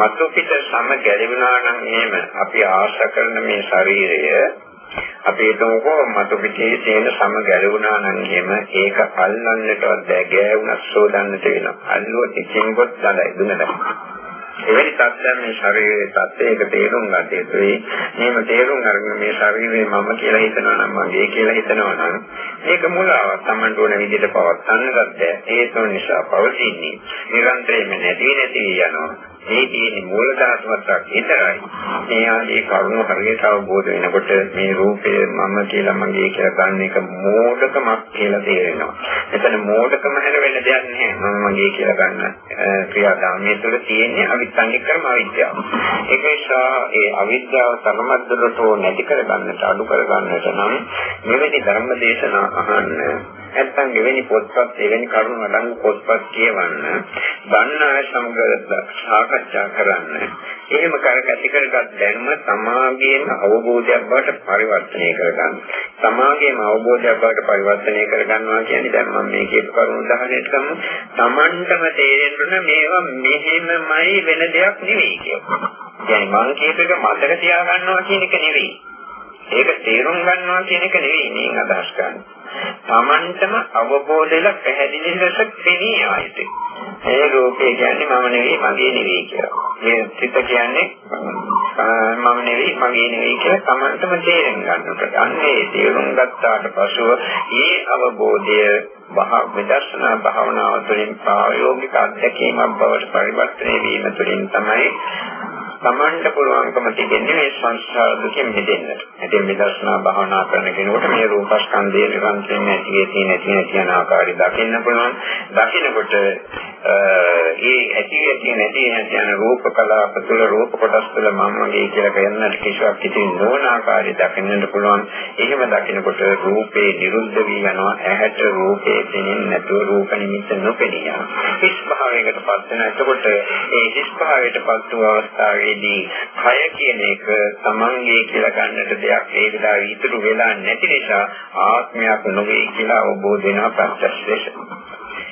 මතු පිට සම ගැලෙවුණා නම් එහෙම අපි ආශා කරන මේ ශරීරය අපි හිතමුකෝ මතු පිටේ තියෙන සම ගැලවුණා නම් එහෙම ඒක අල්ලන්නටවත් බෑ ගෑවුණත් සෝදන්නට වෙනවා. අල්ලුවොත් ඉතින් කොට දඩයි දුනද. එවැනි තත්ත්වයන් මේ ශරීරයේ තත්ත්වයක තේරුම් ගත යුතුයි. මේව තේරුම් අරගෙන මේ ශරීරය මම කියලා හිතනවා නම් මගේ කියලා හිතනවා නම් ඒක මුලාවක්. Tamanට ඕන විදිහට පවත්න්නවත් බෑ. ඒ නිසා පවතින්නේ නිරන්තරයෙන්ම නැති නැති යනවා. මේ තියෙන මූල ධාතුවක් විතරයි. මේ ආදී කරුණු හරියට අවබෝධ වෙනකොට මේ රූපය මම කියලා මගේ කියලා ගන්න එක මෝඩකමක් කියලා තේරෙනවා. එතන මෝඩකම හැර වෙන දෙයක් නෑ. මම මගේ කියලා ගන්න ක්‍රියාදාමයේ තුළ තියෙන අවිත්‍යනිකරම අවිද්‍යාව. ඒක නිසා ඒ අවිද්‍යාව සමමද්දලට නැති කර ගන්නට අඩු කර ගන්නට නම් මෙවැනි ධර්ම දේශනා අහන්න නැත්නම් එවැනි පොත්පත් එවැනි කරුණු අඩංගු පොත්පත් කියවන්න බණ අය සමග සාකච්ඡා කරන්න එහෙම කරකැති කරගත් දැනුම සමාගයේම අවබෝධයක් බවට පරිවර්තනය කරගන්න. සමාගයේම අවබෝධයක් බවට පරිවර්තනය කරගන්නවා කියන්නේ දැන් මම මේ කියපු කරුණු උදාහරණයක් ගමු. Tamanටම තේරෙන්න මේවා මෙහෙමමයි වෙන දෙයක් නෙවෙයි කියලා. يعني මම කියප එක මතක තියාගන්නවා කියන එක නෙවෙයි. ඒක තේරුම් ගන්නවා කියන එක නෙවෙයි මේ අදහස් ගන්න. Tamanටම අවබෝධයලා පැහැදිලි ලෙස පෙනී ආයතේ. ඒ රූපේ කියන්නේ මම නෙවෙයි මගේ නෙවෙයි කියලා. මේ සිත කියන්නේ මම නෙවෙයි මගේ නෙවෙයි කියලා Tamanටම තේරුම් ගන්නකොට. අන්නේ තේරුම් ගත්තාට පසුව ඒ අවබෝධය බහ විදර්ශනා භාවනාව තුළින් ප්‍රායෝගික අත්දැකීමක් බවට පරිවර්තනය වීම තුළින් තමයි තමන්ට පුළුවන්කම තිබෙන්නේ මේ සංස්කාර දුකෙන් මිදෙන්නට. ඉතින් විදර්ශනා භාවනා කරන කෙනෙකුට මේ රූපස්කන්ධය නිරන්තරයෙන් නැති වෙති නැති නැති යන ආකාරය දකින්න පුළුවන්. දකින්නකොට ඒ ඇති ඇති නැති නැති යන රූප කලාප තුළ රූප කොටස් තුළ මම මගේ කියලා කියන්නට කිසිවක් ඉතින් නොවන ආකාරය දකින්නට පුළුවන්. එහෙම දකින්නකොට රූපේ නිරුද්ධ වී යනවා. ඇහැට රූපේ පෙනෙන්නේ නැතුව රූප නිමිත්ත නොපෙනිය යනවා. හිස් භාවයකට පත් වෙන. එතකොට ඒ හිස් භාවයට පත් වූ අවස්ථාවේ වෙලාවේදී කය කියන එක තමන්ගේ කියලා ගන්නට දෙයක් ඒ වෙලාවේ ඉතුරු වෙලා නැති නිසා ආත්මයක් නොවේ කියලා අවබෝධ වෙනවා ප්‍රත්‍යක්ෂ ලෙස.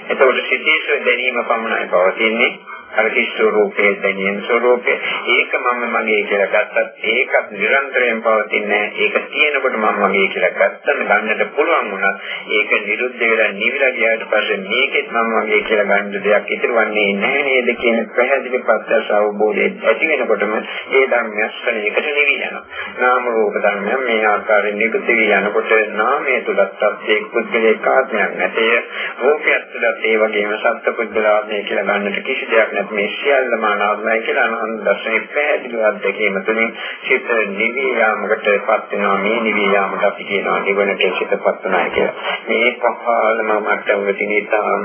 එතකොට සිතේස දැනීම පමණයි පවතින්නේ අර කිස්සෝ රූපේ දැනෙන ස්වરૂපේ ඒක මම මගේ කියලා ගත්තත් ඒකත් නිරන්තරයෙන් පවතින්නේ ඒක තියෙනකොට මම මගේ කියලා ගත්තම ගන්නට පුළුවන් වුණා ඒක නිරුද්ධ වෙලා නිවිලා ගියාට පස්සේ මේකෙත් මම මගේ කියලා ගන්න දෙයක් ඉතුරුවන්නේ නැහැ නේද කියන පැහැදිලි පස්සස් අවබෝධය ඇති වෙනකොටම ඒ ධර්මයන් ශරීරයකට නිවි යනවා. නාම රූප ධර්මයන් මේ ආකාරයෙන් නිරුද්ධ වී යනකොට නාමයේ තුලත් සත්‍යයේ පුද්ගලික ආත්මයක් නැතේ. රූපයත් තුලත් ඒ වගේම සත්‍ය පුද්ගලාත්මය කියලා ගන්නට කිසි දෙයක් නැත් මේ සියල්ලම අනාත්මයි කියලා අනුන් දර්ශනේ පැහැදිලිව අත්දැකීම තුළින් චිත්ත නිවි යාමකටපත් වෙනවා මේ නිවි යාමට අපි කියනවා නිවනට චිත්තපත් වෙනවා කියලා. මේ පහළම මට්ටම තියෙනතාම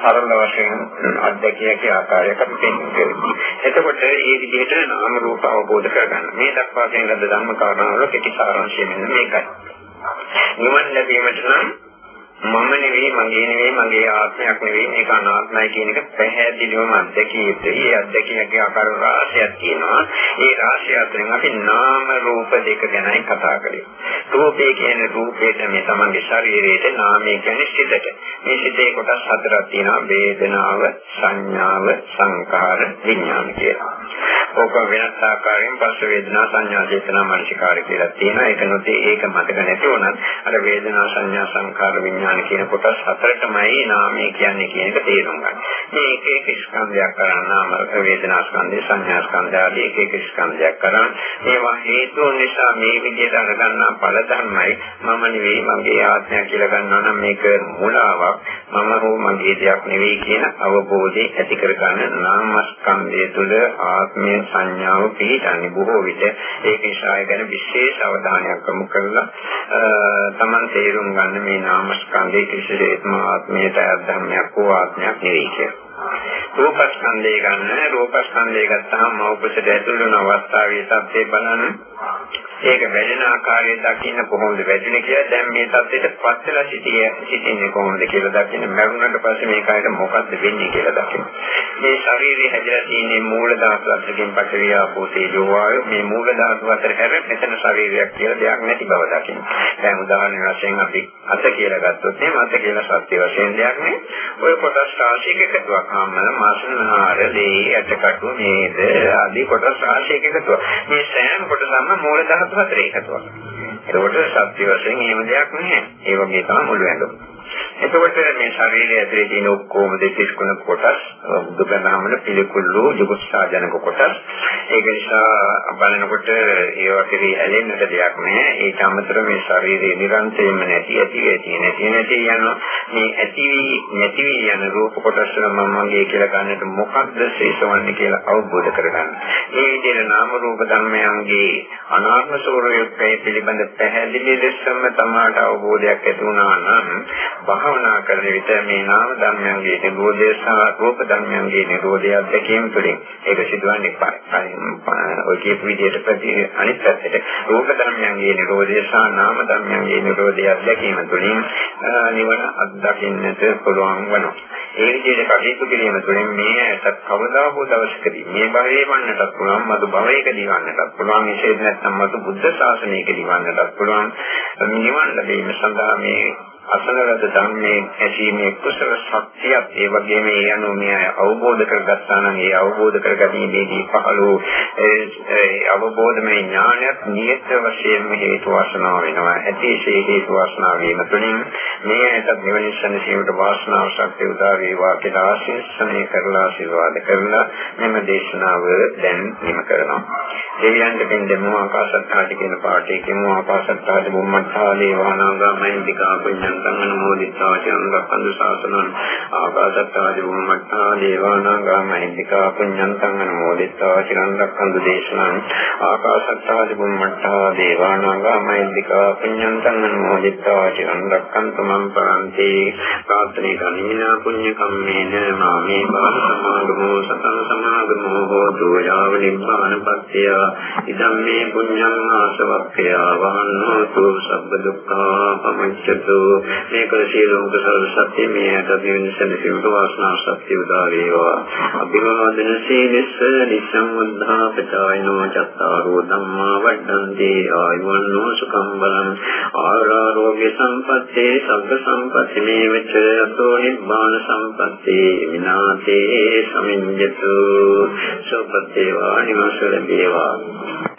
සරල වශයෙන් අත්දැකියක ආකාරයක් අපි පෙන්වනවා. එතකොට මේ විදිහට නාම රූප අවබෝධ කරගන්න. මේ දක්වා කියන ලද ධර්ම කාරණාවල කෙටි සාරාංශය මෙන්න මේකයි. නිවන් ලැබීමට නම් මම නෙවෙයි මගේ නෙවෙයි මගේ ආත්මයක් නෙවෙයි මේක අනාත්මයි කියන එක පැහැදිලිවම අත්දැකිය යුතුයි. ඒ අත්දැකීමේ ආකාර රාශියක් තියෙනවා. ඒ රාශිය අතරින් අපි නාම රූප දෙක ගැනයි කතා කරේ. රූපේ කියන්නේ රූපේට මේ තමන්ගේ ශරීරයේ නාමය කියන්නේ සිතට. මේ සිතේ කොටස් හතරක් තියෙනවා. වේදනාව, සංඥාව, සංකාර, විඥාන කියලා. ඕක වෙනස් ආකාරයෙන් පස්ස වේදනා සංඥා චේතනා මනසිකාර කියලා තියෙනවා. ඒක නොතේ ඒක මතක නැති වුණත් අර වේදනා සංඥා සංකාර විඥාන විඥාන කියන කොටස් හතරටමයි නාමය කියන්නේ කියන එක තේරුම් ගන්න. මේ එක එක ස්කන්ධයක් කරන් නාම වේදනා ස්කන්ධය සංඥා ස්කන්ධය ආදී එක එක ස්කන්ධයක් කරන් ඒවා හේතු නිසා මේ විදිහට අරගන්නා ඵල ධර්මයි මම නෙවෙයි මගේ ආත්මය කියලා ගන්නවා නම් මේක මුලාවක්. මම හෝ මගේ දෙයක් නෙවෙයි කියන අවබෝධය ඇති කරගන්න නාම ස්කන්ධය තුළ ආත්මය සංඥාව පිළිගන්නේ බොහෝ විට. ඒක නිසා ගැන විශේෂ අවධානයක් යොමු කරලා තමන් තේරුම් ගන්න මේ නාම ස්කන්ධයේ කිසිසේත්ම ආත්මයට ධර්මයක් හෝ ආත්මයක් නෙවෙයි කියලා. රූපස්කන්ධය ගන්න. රූපස්කන්ධය ගත්තාම මෞපසට ඇතුළු වෙන අවස්ථාවේ තත්ත්වේ බලන්න ඒක වැඩෙන ආකාරය දකින්න කොහොමද වැඩිනේ කියලා දැන් මේ තත්ත්වයට පත් වෙලා සිටිය සිටින්නේ කොහොමද කියලා දකින්න. මරුණට පස්සේ මේකයට මොකද්ද වෙන්නේ කියලා දකින්න. මේ ශරීරය හැදලා තියෙන මූල ධාතු අතරකින් පටවිය ආපෝ තේජෝ වායු. මේ මූල ධාතු අතර හැර මෙතන ශරීරයක් කියලා දෙයක් නැති බව දකින්න. දැන් උදාහරණ වශයෙන් අපි අත කියලා ගත්තොත් මේ අත කියලා සත්‍ය වශයෙන් දෙයක් නේ ඔය කොටස් රාශියක එකතුවක්. ආමල මාසනහාර දේ ඇටකටු නේද ආදී කොටස් රාශියක එකතුවක් මේ සෑම කොටසම මූල ධාතු හතරේ එකතුවක්. ඒකට සත්‍ය වශයෙන් එහෙම දෙයක් නැහැ. ඒ වගේ තමයි මුළු ඇඟම. එතකොට මේ ශරීරය ඇතුලේ තියෙන ඔක්කොම දෙතිස් කුණ කොටස් බුදුබණමන පිළිකුල්ලු ජුගුස්සාජනක කොටස් ඒක නිසා බලනකොට ඒවා කෙරෙහි ඇලෙන්නට දෙයක් නැහැ ඒක අමතර මේ ශරීරයේ නිරන්තරයෙන්ම නැති ඇති ඇති නැති නැති යන මේ ඇති නැති යන රූප කොටස් මම මගේ කියලා ගන්නට මොකක්ද ශේෂවන්නේ කියලා අවබෝධ කරගන්න. මේ විදිහට නාම රූප ධර්මයන්ගේ අනාත්ම ස්වરૂපය පිළිබඳ පැහැදිලි ලෙසම තමාට අවබෝධයක් ඇති වුණා නම් භාවනා කරන විට මේ නාම ධර්මයන්ගේ නිරෝධය සහ රූප ධර්මයන්ගේ නිරෝධය අධ්‍යක්ීම් තුළින් ඒක සිදුවන්නේ ඔය කියපු විදිහට ප්‍රති අනිත් පැත්තට රූප ධර්මයන්ගේ නිරෝධය සහ නාම ධර්මයන්ගේ නිරෝධය අධ්‍යක්ීම තුළින් නිවන අත්දකින්නට පුළුවන් වෙනවා. ඒ විදිහට කටයුතු කිරීම තුළින් මේ ඇතත් කවදා හෝ දවසකදී මේ භවයේ වන්නටත් පුළුවන් මතු භවයකදී වන්නටත් පුළුවන් විශේෂ නැත්නම් මතු බුද්ධ ශාසනයකදී වන්නටත් පුළුවන් නිවන් ලැබීම සඳහා මේ අසලවද ධර්මයේ ඇසීමේ කුසල ශක්තියක් ඒ වගේම ඒ අනුව මේ අවබෝධ කරගත්තා නම් ඒ අවබෝධ කරගැනීමේදී පහළ වූ ඒ අවබෝධමය ඥානයත් නියත වශයෙන්ම හේතු වාසනාව වෙනවා. ඇතිශේ හේතු වාසනාව වීම තුළින් මේ ඇතත් මෙවැනි සම්සීමට වාසනාව ශක්තිය උදා වේවා කියලා ආශිර්වාද කරලා ආශිර්වාද කරලා මෙම දේශනාව දැන් නිම කරනවා. දෙවියන්ට පින් දෙමු ආකාශත්තාටි කියන පාඨයේ කියමු ආකාශත්තාටි බුම්මත්තා දේවානාගා මහින්දිකා පුඤ්ඤන්තං අනුමෝදිතා චන්දක්ඛන්ද ශාසනං ආකාශත්තා දේවමත්තා දේවානාගා මහින්దికා පුඤ්ඤන්තං අනුමෝදිතා චන්දක්ඛන්ද දේශනං ආකාශත්තා දේවමත්තා දේවානාගා මහින්దికා පුඤ්ඤන්තං අනුමෝදිතා චන්දක්ඛන්ත මම් පරන්ති. ප්‍රාර්ථනේ කනිනා පුඤ්ඤ කම්මේන මාමේ බාල සමාගමෝ සතං සමාගමෝ හෝතු යාව නිබ්බානපත්ත්‍ය ඉදම්මේ පුඤ්ඤං ආසවක්ඛ්‍යා වහන්නෝ සබ්බ දුක්ඛා පමච්ඡතු. මේක සියලුම කුසල සත්‍ය මේකට වෙනසෙන්නට වාසනා සත්‍ය උදා වේවා. අභිවාදන සීලස්ස නිසම්මුද්ධා පචායනෝ චත්තාරෝ ධම්මා වඩ්ඩන්ති. ආයුවන්නෝ සුඛං බලං. ආරෝග්‍ය සම්පත්තේ සබ්බ සම්පatti මේවච අතෝ නිබ්බාන සම්පත්තේ. විනාතේ සමිඤ්ඤතු. සෝපත්තේ වා නිවස ලැබේවා.